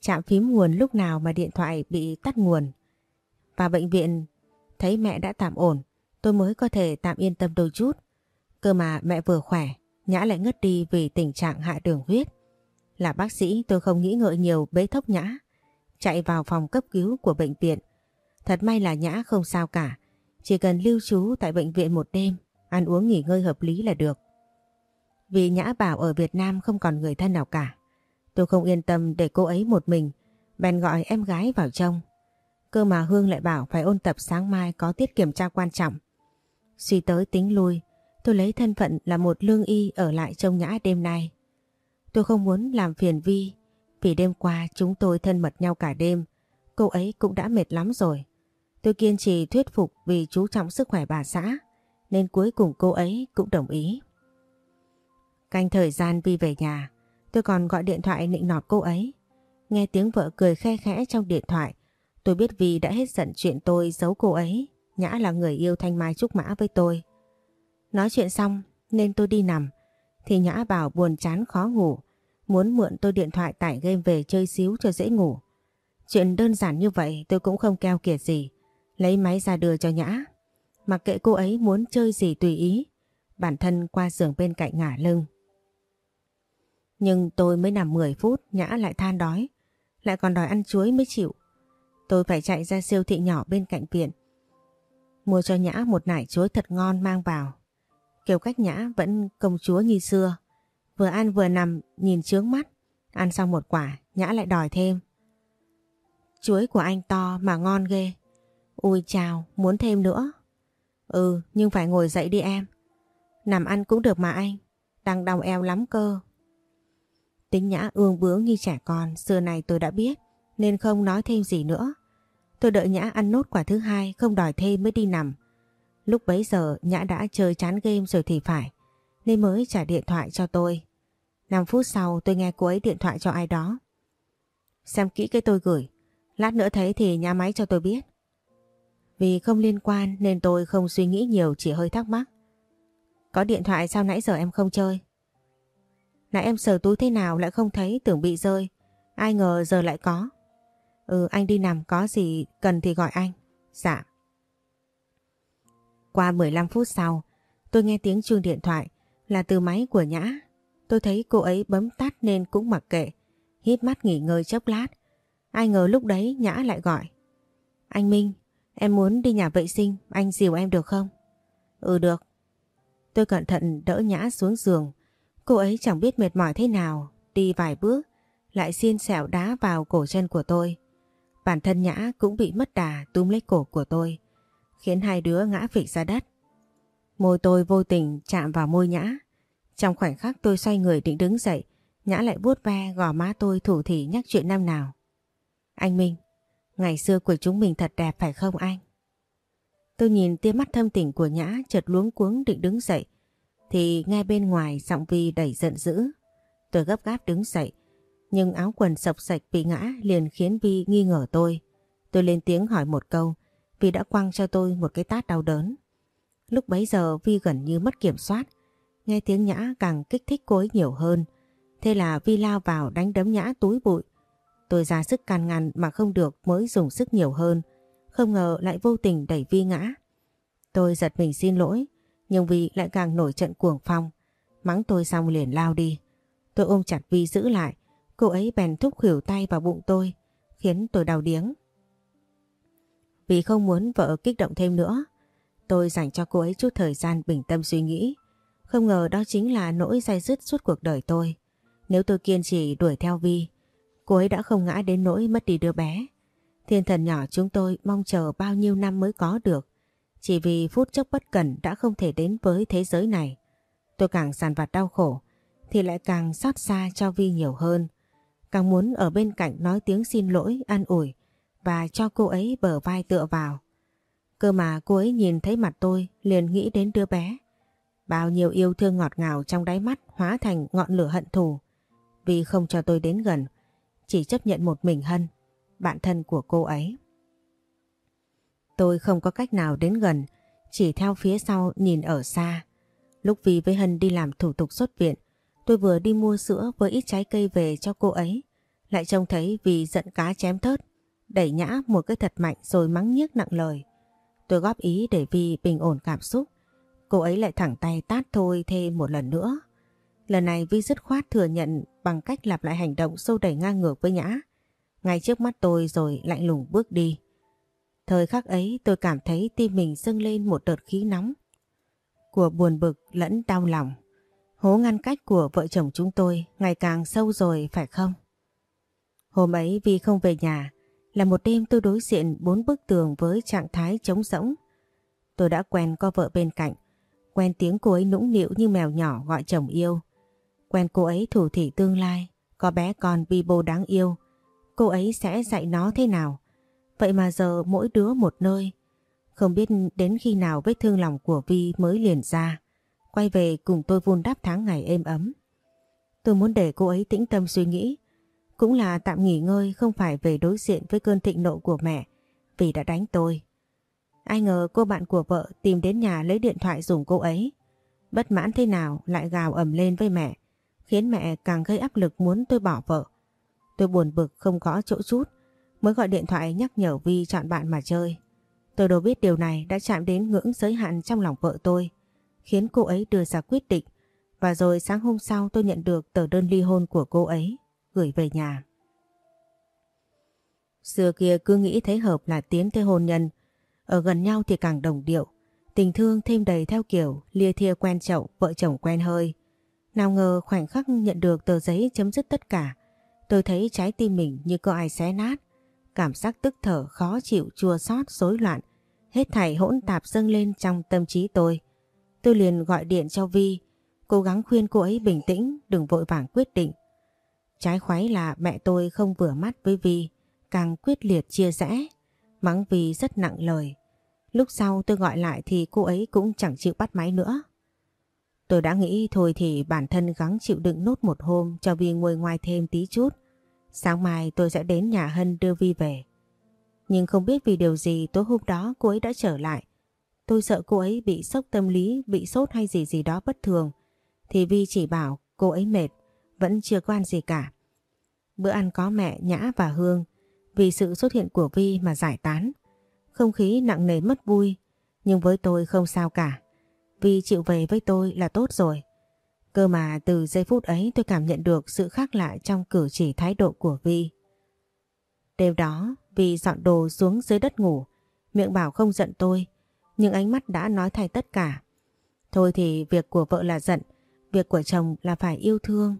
Chạm phím nguồn lúc nào mà điện thoại bị tắt nguồn. Và bệnh viện thấy mẹ đã tạm ổn. Tôi mới có thể tạm yên tâm đôi chút. Cơ mà mẹ vừa khỏe, Nhã lại ngất đi vì tình trạng hạ đường huyết. Là bác sĩ tôi không nghĩ ngợi nhiều bế thốc Nhã, chạy vào phòng cấp cứu của bệnh viện. Thật may là Nhã không sao cả, chỉ cần lưu trú tại bệnh viện một đêm, ăn uống nghỉ ngơi hợp lý là được. Vì Nhã bảo ở Việt Nam không còn người thân nào cả. Tôi không yên tâm để cô ấy một mình, bèn gọi em gái vào trong. Cơ mà Hương lại bảo phải ôn tập sáng mai có tiết kiểm tra quan trọng. Suy tới tính lui, Tôi lấy thân phận là một lương y ở lại trông nhã đêm nay. Tôi không muốn làm phiền Vi vì đêm qua chúng tôi thân mật nhau cả đêm. Cô ấy cũng đã mệt lắm rồi. Tôi kiên trì thuyết phục vì chú trọng sức khỏe bà xã nên cuối cùng cô ấy cũng đồng ý. Canh thời gian Vi về nhà, tôi còn gọi điện thoại nịnh nọt cô ấy. Nghe tiếng vợ cười khe khẽ trong điện thoại, tôi biết Vi đã hết giận chuyện tôi giấu cô ấy. Nhã là người yêu thanh mai trúc mã với tôi. Nói chuyện xong, nên tôi đi nằm, thì Nhã bảo buồn chán khó ngủ, muốn mượn tôi điện thoại tải game về chơi xíu cho dễ ngủ. Chuyện đơn giản như vậy tôi cũng không keo kiệt gì, lấy máy ra đưa cho Nhã mặc kệ cô ấy muốn chơi gì tùy ý, bản thân qua giường bên cạnh ngả lưng. Nhưng tôi mới nằm 10 phút Nhã lại than đói lại còn đòi ăn chuối mới chịu. Tôi phải chạy ra siêu thị nhỏ bên cạnh viện mua cho Nhã một nải chuối thật ngon mang vào kiểu Cách Nhã vẫn công chúa như xưa. Vừa ăn vừa nằm nhìn trướng mắt. Ăn xong một quả, Nhã lại đòi thêm. Chuối của anh to mà ngon ghê. Ui chào, muốn thêm nữa. Ừ, nhưng phải ngồi dậy đi em. Nằm ăn cũng được mà anh. Đang đau eo lắm cơ. Tính Nhã ương bướng như trẻ con, xưa này tôi đã biết, nên không nói thêm gì nữa. Tôi đợi Nhã ăn nốt quả thứ hai, không đòi thêm mới đi nằm. Lúc bấy giờ Nhã đã chơi chán game rồi thì phải, nên mới trả điện thoại cho tôi. 5 phút sau tôi nghe cô ấy điện thoại cho ai đó. Xem kỹ cái tôi gửi, lát nữa thấy thì nhà máy cho tôi biết. Vì không liên quan nên tôi không suy nghĩ nhiều chỉ hơi thắc mắc. Có điện thoại sao nãy giờ em không chơi? Nãy em sờ túi thế nào lại không thấy tưởng bị rơi. Ai ngờ giờ lại có. Ừ anh đi nằm có gì cần thì gọi anh. Dạ. Qua 15 phút sau, tôi nghe tiếng chuông điện thoại là từ máy của Nhã. Tôi thấy cô ấy bấm tắt nên cũng mặc kệ, hít mắt nghỉ ngơi chốc lát. Ai ngờ lúc đấy Nhã lại gọi. Anh Minh, em muốn đi nhà vệ sinh, anh dìu em được không? Ừ được. Tôi cẩn thận đỡ Nhã xuống giường. Cô ấy chẳng biết mệt mỏi thế nào, đi vài bước, lại xiên xẹo đá vào cổ chân của tôi. Bản thân Nhã cũng bị mất đà túm lấy cổ của tôi khiến hai đứa ngã phịch ra đất. Môi tôi vô tình chạm vào môi Nhã. Trong khoảnh khắc tôi xoay người định đứng dậy, Nhã lại vuốt ve gò má tôi thủ thỉ nhắc chuyện năm nào. Anh Minh, Ngày xưa của chúng mình thật đẹp phải không anh? Tôi nhìn tia mắt thâm tình của Nhã chợt luống cuống định đứng dậy. Thì nghe bên ngoài giọng Vi đầy giận dữ. Tôi gấp gáp đứng dậy. Nhưng áo quần sọc sạch bị ngã liền khiến Vi nghi ngờ tôi. Tôi lên tiếng hỏi một câu. Vi đã quăng cho tôi một cái tát đau đớn. Lúc bấy giờ Vi gần như mất kiểm soát. Nghe tiếng Nhã càng kích thích cô ấy nhiều hơn. Thế là Vi lao vào đánh đấm Nhã túi bụi. Tôi ra sức can ngăn mà không được, mới dùng sức nhiều hơn. Không ngờ lại vô tình đẩy Vi ngã. Tôi giật mình xin lỗi. Nhưng Vi lại càng nổi trận cuồng phong. Mắng tôi xong liền lao đi. Tôi ôm chặt Vi giữ lại. Cô ấy bèn thúc khỉu tay vào bụng tôi. Khiến tôi đau điếng. Vì không muốn vợ kích động thêm nữa. Tôi dành cho cô ấy chút thời gian bình tâm suy nghĩ. Không ngờ đó chính là nỗi dai dứt suốt cuộc đời tôi. Nếu tôi kiên trì đuổi theo Vi, cô ấy đã không ngã đến nỗi mất đi đứa bé. Thiên thần nhỏ chúng tôi mong chờ bao nhiêu năm mới có được. Chỉ vì phút chốc bất cẩn đã không thể đến với thế giới này. Tôi càng sàn vặt đau khổ, thì lại càng xót xa cho Vi nhiều hơn. Càng muốn ở bên cạnh nói tiếng xin lỗi, an ủi và cho cô ấy bờ vai tựa vào. Cơ mà cô ấy nhìn thấy mặt tôi liền nghĩ đến đứa bé. Bao nhiêu yêu thương ngọt ngào trong đáy mắt hóa thành ngọn lửa hận thù. Vì không cho tôi đến gần, chỉ chấp nhận một mình Hân, bạn thân của cô ấy. Tôi không có cách nào đến gần, chỉ theo phía sau nhìn ở xa. Lúc Vi với Hân đi làm thủ tục xuất viện, tôi vừa đi mua sữa với ít trái cây về cho cô ấy. Lại trông thấy vì giận cá chém thớt, đẩy nhã một cái thật mạnh rồi mắng nhiếc nặng lời. Tôi góp ý để Vi bình ổn cảm xúc. Cô ấy lại thẳng tay tát thôi thêm một lần nữa. Lần này Vi dứt khoát thừa nhận bằng cách lặp lại hành động sâu đẩy ngang ngược với Nhã. Ngay trước mắt tôi rồi lạnh lùng bước đi. Thời khắc ấy tôi cảm thấy tim mình dâng lên một đợt khí nóng. Của buồn bực lẫn đau lòng. Hố ngăn cách của vợ chồng chúng tôi ngày càng sâu rồi phải không? Hôm ấy vì không về nhà là một đêm tôi đối diện bốn bức tường với trạng thái trống rỗng. Tôi đã quen có vợ bên cạnh, quen tiếng cô ấy nũng nịu như mèo nhỏ gọi chồng yêu. Quen cô ấy thủ thỉ tương lai, có bé con bi bô đáng yêu. Cô ấy sẽ dạy nó thế nào? Vậy mà giờ mỗi đứa một nơi. Không biết đến khi nào vết thương lòng của Vi mới liền ra. Quay về cùng tôi vun đắp tháng ngày êm ấm. Tôi muốn để cô ấy tĩnh tâm suy nghĩ. Cũng là tạm nghỉ ngơi không phải về đối diện với cơn thịnh nộ của mẹ vì đã đánh tôi. Ai ngờ cô bạn của vợ tìm đến nhà lấy điện thoại dùng cô ấy. Bất mãn thế nào lại gào ầm lên với mẹ khiến mẹ càng gây áp lực muốn tôi bỏ vợ. Tôi buồn bực không có chỗ chút, mới gọi điện thoại nhắc nhở Vi chọn bạn mà chơi. Tôi đâu biết điều này đã chạm đến ngưỡng giới hạn trong lòng vợ tôi, khiến cô ấy đưa ra quyết định. Và rồi sáng hôm sau tôi nhận được tờ đơn ly hôn của cô ấy, gửi về nhà. Xưa kia cứ nghĩ thấy hợp là tiến tới hôn nhân, ở gần nhau thì càng đồng điệu, tình thương thêm đầy theo kiểu lia thia quen chậu, vợ chồng quen hơi. Nào ngờ khoảnh khắc nhận được tờ giấy chấm dứt tất cả, tôi thấy trái tim mình như có ai xé nát. Cảm giác tức thở khó chịu chua xót rối loạn, hết thảy hỗn tạp dâng lên trong tâm trí tôi. Tôi liền gọi điện cho Vi, cố gắng khuyên cô ấy bình tĩnh, đừng vội vàng quyết định. Trái khoái là mẹ tôi không vừa mắt với Vi, càng quyết liệt chia rẽ, mắng Vi rất nặng lời. Lúc sau tôi gọi lại thì cô ấy cũng chẳng chịu bắt máy nữa. Tôi đã nghĩ thôi thì bản thân gắng chịu đựng nốt một hôm cho Vi nguôi ngoai thêm tí chút. Sáng mai tôi sẽ đến nhà Hân đưa Vi về. Nhưng không biết vì điều gì tối hôm đó cô ấy đã trở lại. Tôi sợ cô ấy bị sốc tâm lý, bị sốt hay gì gì đó bất thường. Thì Vi chỉ bảo cô ấy mệt, vẫn chưa quan gì cả. Bữa ăn có mẹ, Nhã và Hương. Vì sự xuất hiện của Vi mà giải tán. Không khí nặng nề mất vui, nhưng với tôi không sao cả. Vi chịu về với tôi là tốt rồi. Cơ mà từ giây phút ấy tôi cảm nhận được sự khác lạ trong cử chỉ thái độ của Vi. Đêm đó, Vi dọn đồ xuống dưới đất ngủ, miệng bảo không giận tôi, nhưng ánh mắt đã nói thay tất cả. Thôi thì việc của vợ là giận, việc của chồng là phải yêu thương.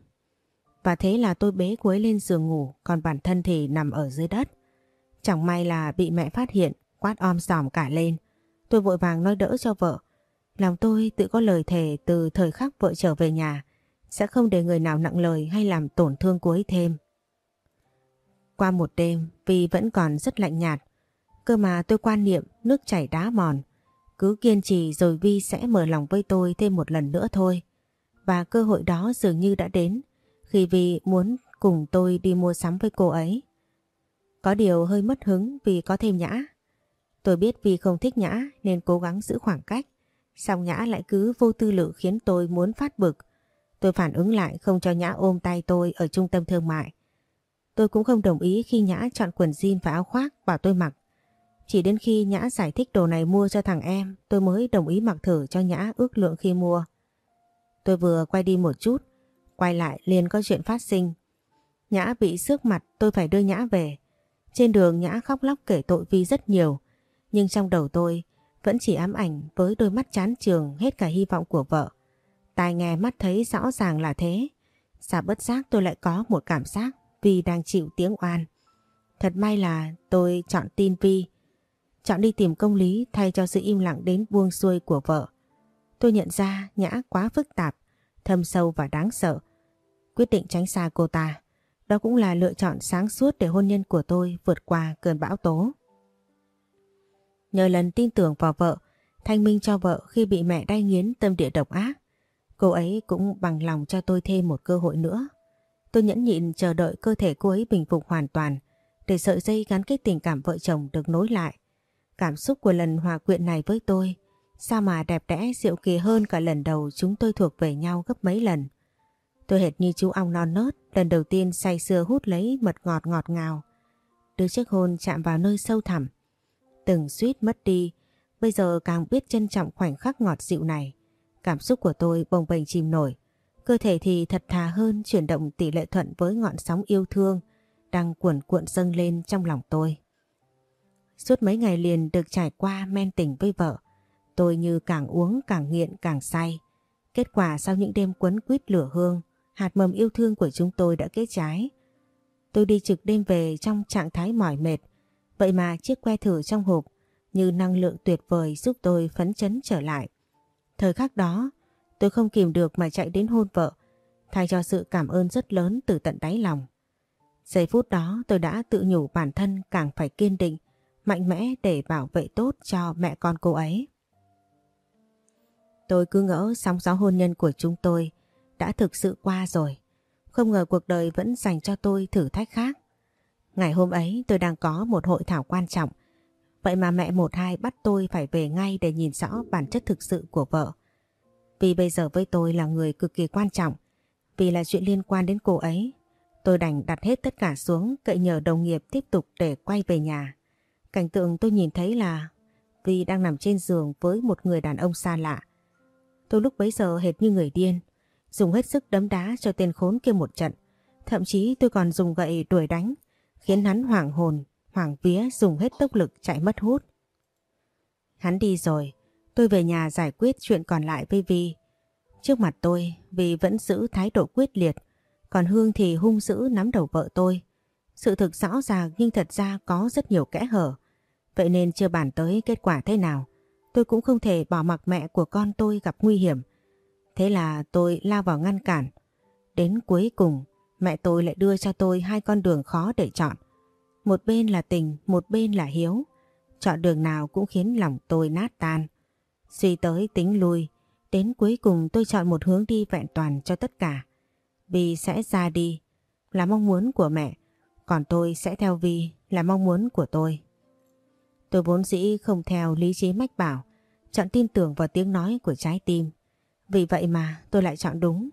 Và thế là tôi bế cuối lên giường ngủ, còn bản thân thì nằm ở dưới đất. Chẳng may là bị mẹ phát hiện, quát om sòm cả lên. Tôi vội vàng nói đỡ cho vợ, Lòng tôi tự có lời thề từ thời khắc vợ trở về nhà, sẽ không để người nào nặng lời hay làm tổn thương cô ấy thêm. Qua một đêm, vì vẫn còn rất lạnh nhạt. Cơ mà tôi quan niệm nước chảy đá mòn. Cứ kiên trì rồi Vi sẽ mở lòng với tôi thêm một lần nữa thôi. Và cơ hội đó dường như đã đến, khi Vi muốn cùng tôi đi mua sắm với cô ấy. Có điều hơi mất hứng vì có thêm Nhã. Tôi biết Vi không thích Nhã nên cố gắng giữ khoảng cách. Xong Nhã lại cứ vô tư lự khiến tôi muốn phát bực. Tôi phản ứng lại không cho Nhã ôm tay tôi ở trung tâm thương mại. Tôi cũng không đồng ý khi Nhã chọn quần jean và áo khoác bảo tôi mặc. Chỉ đến khi Nhã giải thích đồ này mua cho thằng em tôi mới đồng ý mặc thử cho Nhã ước lượng khi mua. Tôi vừa quay đi một chút, quay lại liền có chuyện phát sinh. Nhã bị xước mặt tôi phải đưa Nhã về. Trên đường Nhã khóc lóc kể tội Vi rất nhiều, nhưng trong đầu tôi vẫn chỉ ám ảnh với đôi mắt chán trường hết cả hy vọng của vợ. Tai nghe mắt thấy rõ ràng là thế. Xả bất giác tôi lại có một cảm giác Vi đang chịu tiếng oan. Thật may là tôi chọn tin Vi, chọn đi tìm công lý thay cho sự im lặng đến buông xuôi của vợ. Tôi nhận ra Nhã quá phức tạp, thâm sâu và đáng sợ. Quyết định tránh xa cô ta. Đó cũng là lựa chọn sáng suốt để hôn nhân của tôi vượt qua cơn bão tố. Nhờ lần tin tưởng vào vợ, thanh minh cho vợ khi bị mẹ đai nghiến tâm địa độc ác. Cô ấy cũng bằng lòng cho tôi thêm một cơ hội nữa. Tôi nhẫn nhịn chờ đợi cơ thể cô ấy bình phục hoàn toàn để sợi dây gắn kết tình cảm vợ chồng được nối lại. Cảm xúc của lần hòa quyện này với tôi sao mà đẹp đẽ diệu kỳ hơn cả lần đầu chúng tôi thuộc về nhau gấp mấy lần. Tôi hệt như chú ong non nớt lần đầu tiên say sưa hút lấy mật ngọt ngọt ngào. Đứa chiếc hôn chạm vào nơi sâu thẳm. Từng suýt mất đi, bây giờ càng biết trân trọng khoảnh khắc ngọt dịu này. Cảm xúc của tôi bồng bềnh chìm nổi. Cơ thể thì thật thà hơn chuyển động tỷ lệ thuận với ngọn sóng yêu thương đang cuộn cuộn dâng lên trong lòng tôi. Suốt mấy ngày liền được trải qua men tình với vợ. Tôi như càng uống càng nghiện càng say. Kết quả sau những đêm quấn quýt lửa hương, hạt mầm yêu thương của chúng tôi đã kết trái. Tôi đi trực đêm về trong trạng thái mỏi mệt. Vậy mà chiếc que thử trong hộp như năng lượng tuyệt vời giúp tôi phấn chấn trở lại. Thời khắc đó, tôi không kìm được mà chạy đến hôn vợ, thay cho sự cảm ơn rất lớn từ tận đáy lòng. Giây phút đó tôi đã tự nhủ bản thân càng phải kiên định, mạnh mẽ để bảo vệ tốt cho mẹ con cô ấy. Tôi cứ ngỡ sóng gió hôn nhân của chúng tôi đã thực sự qua rồi. Không ngờ cuộc đời vẫn dành cho tôi thử thách khác. Ngày hôm ấy tôi đang có một hội thảo quan trọng. Vậy mà mẹ một hai bắt tôi phải về ngay để nhìn rõ bản chất thực sự của vợ. Vì bây giờ với tôi là người cực kỳ quan trọng. Vì là chuyện liên quan đến cô ấy. Tôi đành đặt hết tất cả xuống cậy nhờ đồng nghiệp tiếp tục để quay về nhà. Cảnh tượng tôi nhìn thấy là Vi đang nằm trên giường với một người đàn ông xa lạ. Tôi lúc bấy giờ hệt như người điên, dùng hết sức đấm đá cho tên khốn kia một trận. Thậm chí tôi còn dùng gậy đuổi đánh, khiến hắn hoảng hồn, hoảng vía dùng hết tốc lực chạy mất hút. Hắn đi rồi, tôi về nhà giải quyết chuyện còn lại với Vi. Trước mặt tôi, Vi vẫn giữ thái độ quyết liệt, còn Hương thì hung dữ nắm đầu vợ tôi. Sự thực rõ ràng nhưng thật ra có rất nhiều kẽ hở. Vậy nên chưa bàn tới kết quả thế nào. Tôi cũng không thể bỏ mặc mẹ của con tôi gặp nguy hiểm. Thế là tôi lao vào ngăn cản. Đến cuối cùng, mẹ tôi lại đưa cho tôi hai con đường khó để chọn. Một bên là tình, một bên là hiếu. Chọn đường nào cũng khiến lòng tôi nát tan. Suy tới tính lui, đến cuối cùng tôi chọn một hướng đi vẹn toàn cho tất cả. Vì sẽ ra đi, là mong muốn của mẹ, còn tôi sẽ theo Vi là mong muốn của tôi. Tôi vốn dĩ không theo lý trí mách bảo, chọn tin tưởng vào tiếng nói của trái tim. Vì vậy mà tôi lại chọn đúng.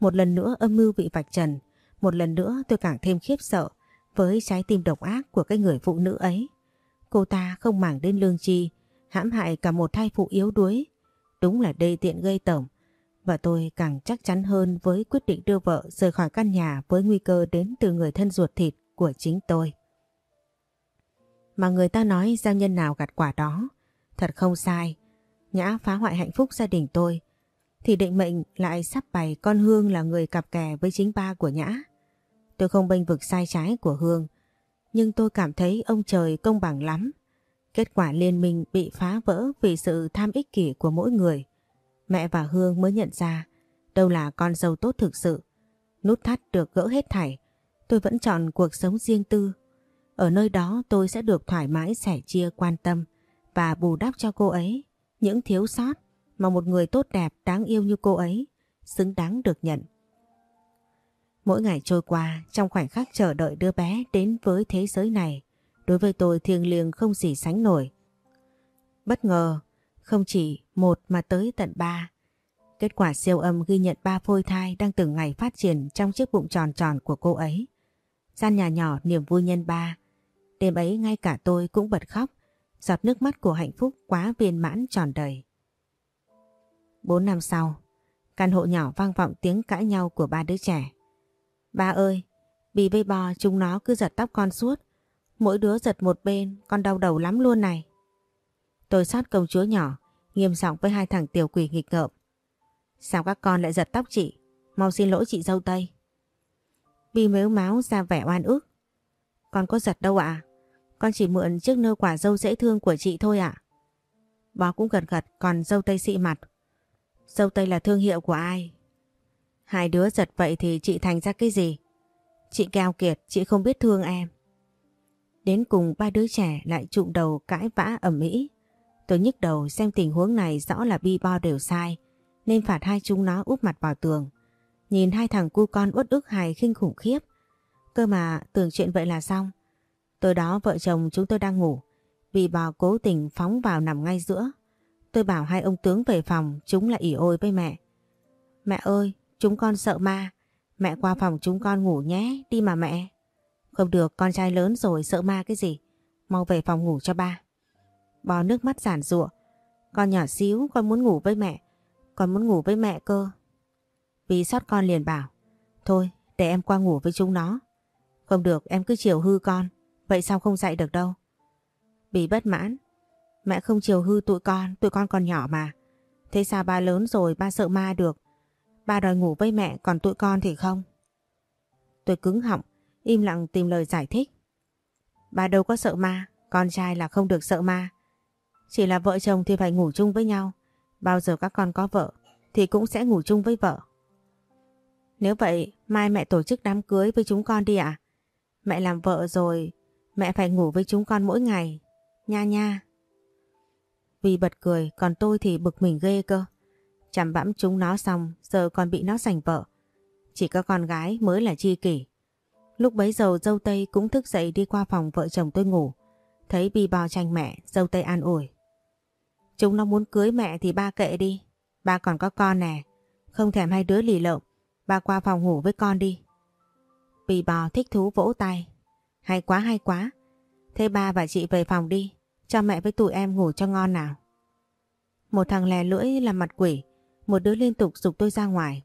Một lần nữa âm mưu bị vạch trần, một lần nữa tôi càng thêm khiếp sợ với trái tim độc ác của cái người phụ nữ ấy. Cô ta không màng đến lương chi, hãm hại cả một thai phụ yếu đuối. Đúng là đê tiện gây tởm. Và tôi càng chắc chắn hơn với quyết định đưa vợ rời khỏi căn nhà với nguy cơ đến từ người thân ruột thịt của chính tôi. Mà người ta nói giao nhân nào gặt quả đó, thật không sai. Nhã phá hoại hạnh phúc gia đình tôi, thì định mệnh lại sắp bày con Hương là người cặp kè với chính ba của Nhã. Tôi không bênh vực sai trái của Hương, nhưng tôi cảm thấy ông trời công bằng lắm. Kết quả liên minh bị phá vỡ vì sự tham ích kỷ của mỗi người. Mẹ và Hương mới nhận ra đâu là con dâu tốt thực sự. Nút thắt được gỡ hết thảy. Tôi vẫn chọn cuộc sống riêng tư Ở nơi đó tôi sẽ được thoải mái sẻ chia quan tâm và bù đắp cho cô ấy những thiếu sót mà một người tốt đẹp đáng yêu như cô ấy xứng đáng được nhận. Mỗi ngày trôi qua trong khoảnh khắc chờ đợi đứa bé đến với thế giới này đối với tôi thiêng liêng không gì sánh nổi. Bất ngờ, không chỉ một mà tới tận ba. Kết quả siêu âm ghi nhận ba phôi thai đang từng ngày phát triển trong chiếc bụng tròn tròn của cô ấy. Gian nhà nhỏ niềm vui nhân ba. Đêm ấy ngay cả tôi cũng bật khóc, giọt nước mắt của hạnh phúc quá viên mãn tròn đầy. Bốn năm sau, căn hộ nhỏ vang vọng tiếng cãi nhau của ba đứa trẻ. Ba ơi, bì bê bò chúng nó cứ giật tóc con suốt. Mỗi đứa giật một bên, con đau đầu lắm luôn này. Tôi sát công chúa nhỏ, nghiêm giọng với hai thằng tiểu quỷ nghịch ngợm. Sao các con lại giật tóc chị? Mau xin lỗi chị dâu Tây. Bi mếu máu ra vẻ oan ức. Con có giật đâu ạ? Con chỉ mượn chiếc nơ quả dâu dễ thương của chị thôi ạ. Bó cũng gật gật còn dâu Tây xị mặt. Dâu Tây là thương hiệu của ai? Hai đứa giật vậy thì chị thành ra cái gì? Chị keo kiệt, chị không biết thương em. Đến cùng ba đứa trẻ lại trụng đầu cãi vã ẩm mỹ. Tôi nhức đầu xem tình huống này rõ là bi bo đều sai, nên phạt hai chúng nó úp mặt vào tường. Nhìn hai thằng cu con uất ức hài khinh khủng khiếp. Cơ mà tưởng chuyện vậy là xong. Tối đó vợ chồng chúng tôi đang ngủ, bị bò cố tình phóng vào nằm ngay giữa. Tôi bảo hai ông tướng về phòng, chúng lại ỉ ôi với mẹ. Mẹ ơi, chúng con sợ ma. Mẹ qua phòng chúng con ngủ nhé, đi mà mẹ. Không được, con trai lớn rồi sợ ma cái gì. Mau về phòng ngủ cho ba. Bò nước mắt giản rụa. Con nhỏ xíu, con muốn ngủ với mẹ. Con muốn ngủ với mẹ cơ. Vì sót con liền bảo. Thôi, để em qua ngủ với chúng nó. Không được, em cứ chiều hư con. Vậy sao không dạy được đâu? Bị bất mãn. Mẹ không chiều hư tụi con, tụi con còn nhỏ mà. Thế sao ba lớn rồi ba sợ ma được? Ba đòi ngủ với mẹ còn tụi con thì không. Tôi cứng họng, im lặng tìm lời giải thích. Ba đâu có sợ ma, con trai là không được sợ ma. Chỉ là vợ chồng thì phải ngủ chung với nhau. Bao giờ các con có vợ thì cũng sẽ ngủ chung với vợ. Nếu vậy, mai mẹ tổ chức đám cưới với chúng con đi ạ. Mẹ làm vợ rồi, mẹ phải ngủ với chúng con mỗi ngày. Nha nha. Vì bật cười, còn tôi thì bực mình ghê cơ. Chằm bẵm chúng nó xong, giờ còn bị nó giành vợ. Chỉ có con gái mới là chi kỷ. Lúc bấy giờ dâu Tây cũng thức dậy đi qua phòng vợ chồng tôi ngủ. Thấy bi bò tranh mẹ, dâu Tây an ủi. Chúng nó muốn cưới mẹ thì ba kệ đi. Ba còn có con nè. Không thèm hai đứa lì lợm. Ba qua phòng ngủ với con đi. Bì bò thích thú vỗ tay. Hay quá hay quá. Thế ba và chị về phòng đi. Cho mẹ với tụi em ngủ cho ngon nào. Một thằng lè lưỡi làm mặt quỷ. Một đứa liên tục dục tôi ra ngoài.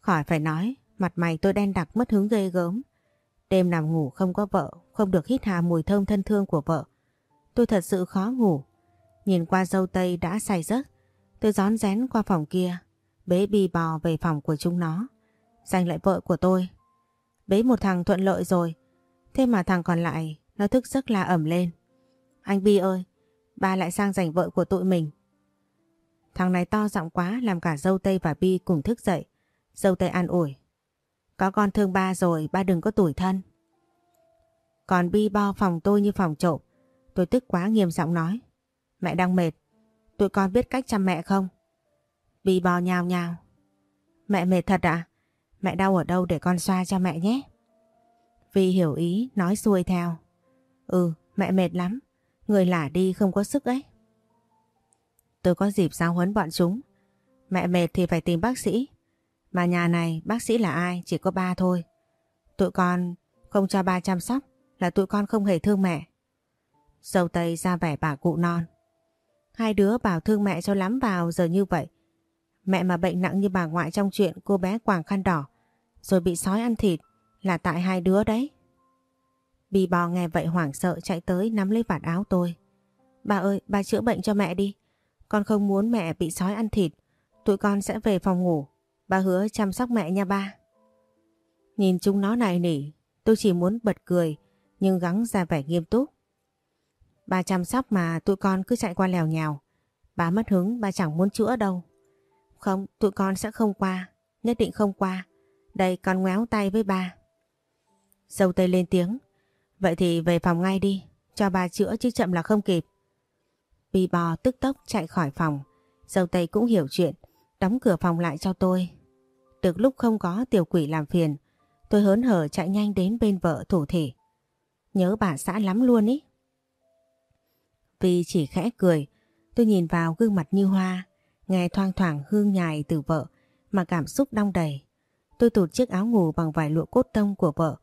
Khỏi phải nói. Mặt mày tôi đen đặc mất hứng ghê gớm. Đêm nằm ngủ không có vợ. Không được hít hà mùi thơm thân thương của vợ. Tôi thật sự khó ngủ. Nhìn qua dâu tây đã say giấc. Tôi rón rén qua phòng kia. Bế bi bò về phòng của chúng nó. Giành lại vợ của tôi. Bế một thằng thuận lợi rồi. Thế mà thằng còn lại nó thức giấc la ẩm lên. Anh Bi ơi, ba lại sang giành vợ của tụi mình. Thằng này to giọng quá làm cả dâu Tây và Bi cùng thức dậy. Dâu Tây an ủi. Có con thương ba rồi, ba đừng có tủi thân. Còn Bi bo phòng tôi như phòng trộm. Tôi tức quá nghiêm giọng nói. Mẹ đang mệt. Tụi con biết cách chăm mẹ không? Bi bo nhào nhào. Mẹ mệt thật à? Mẹ đau ở đâu để con xoa cho mẹ nhé. Vi hiểu ý nói xuôi theo. Ừ, mẹ mệt lắm. Người lả đi không có sức ấy. Tôi có dịp giáo huấn bọn chúng. Mẹ mệt thì phải tìm bác sĩ. Mà nhà này bác sĩ là ai? Chỉ có ba thôi. Tụi con không cho ba chăm sóc là tụi con không hề thương mẹ. Dâu Tây ra vẻ bà cụ non. Hai đứa bảo thương mẹ cho lắm vào giờ như vậy. Mẹ mà bệnh nặng như bà ngoại trong chuyện cô bé quàng khăn đỏ rồi bị sói ăn thịt là tại hai đứa đấy. Bì bò nghe vậy hoảng sợ chạy tới nắm lấy vạt áo tôi. Bà ơi, bà chữa bệnh cho mẹ đi. Con không muốn mẹ bị sói ăn thịt. Tụi con sẽ về phòng ngủ. Bà hứa chăm sóc mẹ nha ba. Nhìn chúng nó này nỉ, tôi chỉ muốn bật cười nhưng gắng ra vẻ nghiêm túc. Bà chăm sóc mà tụi con cứ chạy qua lèo nhào. Bà mất hứng, bà chẳng muốn chữa đâu. Không, tụi con sẽ không qua. Nhất định không qua. Đây con ngoéo tay với ba. Dâu tây lên tiếng. Vậy thì về phòng ngay đi, cho bà chữa chứ chậm là không kịp. Bi bò tức tốc chạy khỏi phòng, dâu tây cũng hiểu chuyện, đóng cửa phòng lại cho tôi. Được lúc không có tiểu quỷ làm phiền, tôi hớn hở chạy nhanh đến bên vợ thủ thể, Nhớ bà xã lắm luôn ý. Vì chỉ khẽ cười, tôi nhìn vào gương mặt như hoa, nghe thoang thoảng hương nhài từ vợ mà cảm xúc đong đầy. Tôi tụt chiếc áo ngủ bằng vải lụa cốt tông của vợ,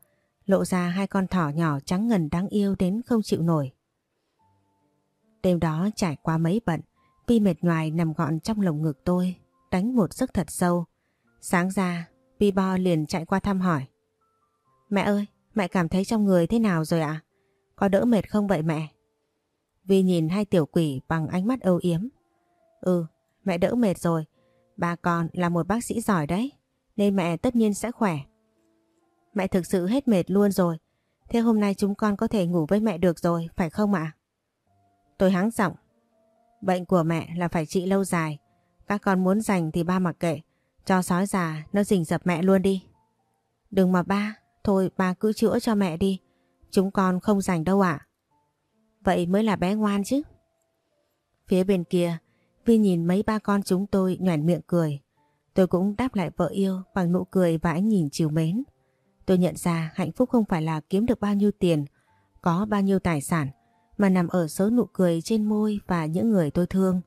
lộ ra hai con thỏ nhỏ trắng ngần đáng yêu đến không chịu nổi. Đêm đó trải qua mấy bận, Pi mệt nhoài nằm gọn trong lồng ngực tôi, đánh một giấc thật sâu. Sáng ra, Pi Bo liền chạy qua thăm hỏi. Mẹ ơi, mẹ cảm thấy trong người thế nào rồi ạ? Có đỡ mệt không vậy mẹ? Vi nhìn hai tiểu quỷ bằng ánh mắt âu yếm. Ừ, mẹ đỡ mệt rồi. Bà còn là một bác sĩ giỏi đấy, nên mẹ tất nhiên sẽ khỏe. Mẹ thực sự hết mệt luôn rồi. Thế hôm nay chúng con có thể ngủ với mẹ được rồi, phải không ạ? Tôi háng giọng. Bệnh của mẹ là phải trị lâu dài. Các con muốn dành thì ba mặc kệ. Cho sói già nó rình dập mẹ luôn đi. Đừng mà ba, thôi ba cứ chữa cho mẹ đi. Chúng con không dành đâu ạ. Vậy mới là bé ngoan chứ. Phía bên kia, Vi nhìn mấy ba con chúng tôi nhoẻn miệng cười. Tôi cũng đáp lại vợ yêu bằng nụ cười và ánh nhìn chiều mến. Tôi nhận ra hạnh phúc không phải là kiếm được bao nhiêu tiền, có bao nhiêu tài sản, mà nằm ở số nụ cười trên môi và những người tôi thương.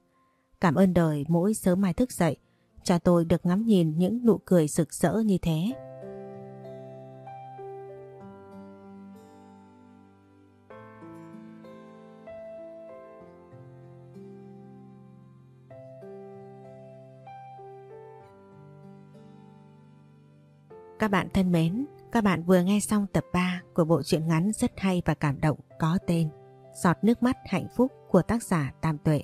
Cảm ơn đời mỗi sớm mai thức dậy, cho tôi được ngắm nhìn những nụ cười sực rỡ như thế. Các bạn thân mến, các bạn vừa nghe xong tập 3 của bộ truyện ngắn rất hay và cảm động có tên Giọt nước mắt hạnh phúc của tác giả Tam Tuệ.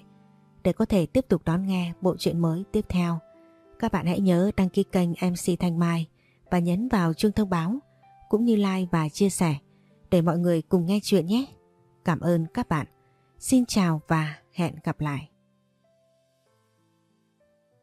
Để có thể tiếp tục đón nghe bộ truyện mới tiếp theo, các bạn hãy nhớ đăng ký kênh MC Thanh Mai và nhấn vào chuông thông báo cũng như like và chia sẻ để mọi người cùng nghe chuyện nhé. Cảm ơn các bạn. Xin chào và hẹn gặp lại.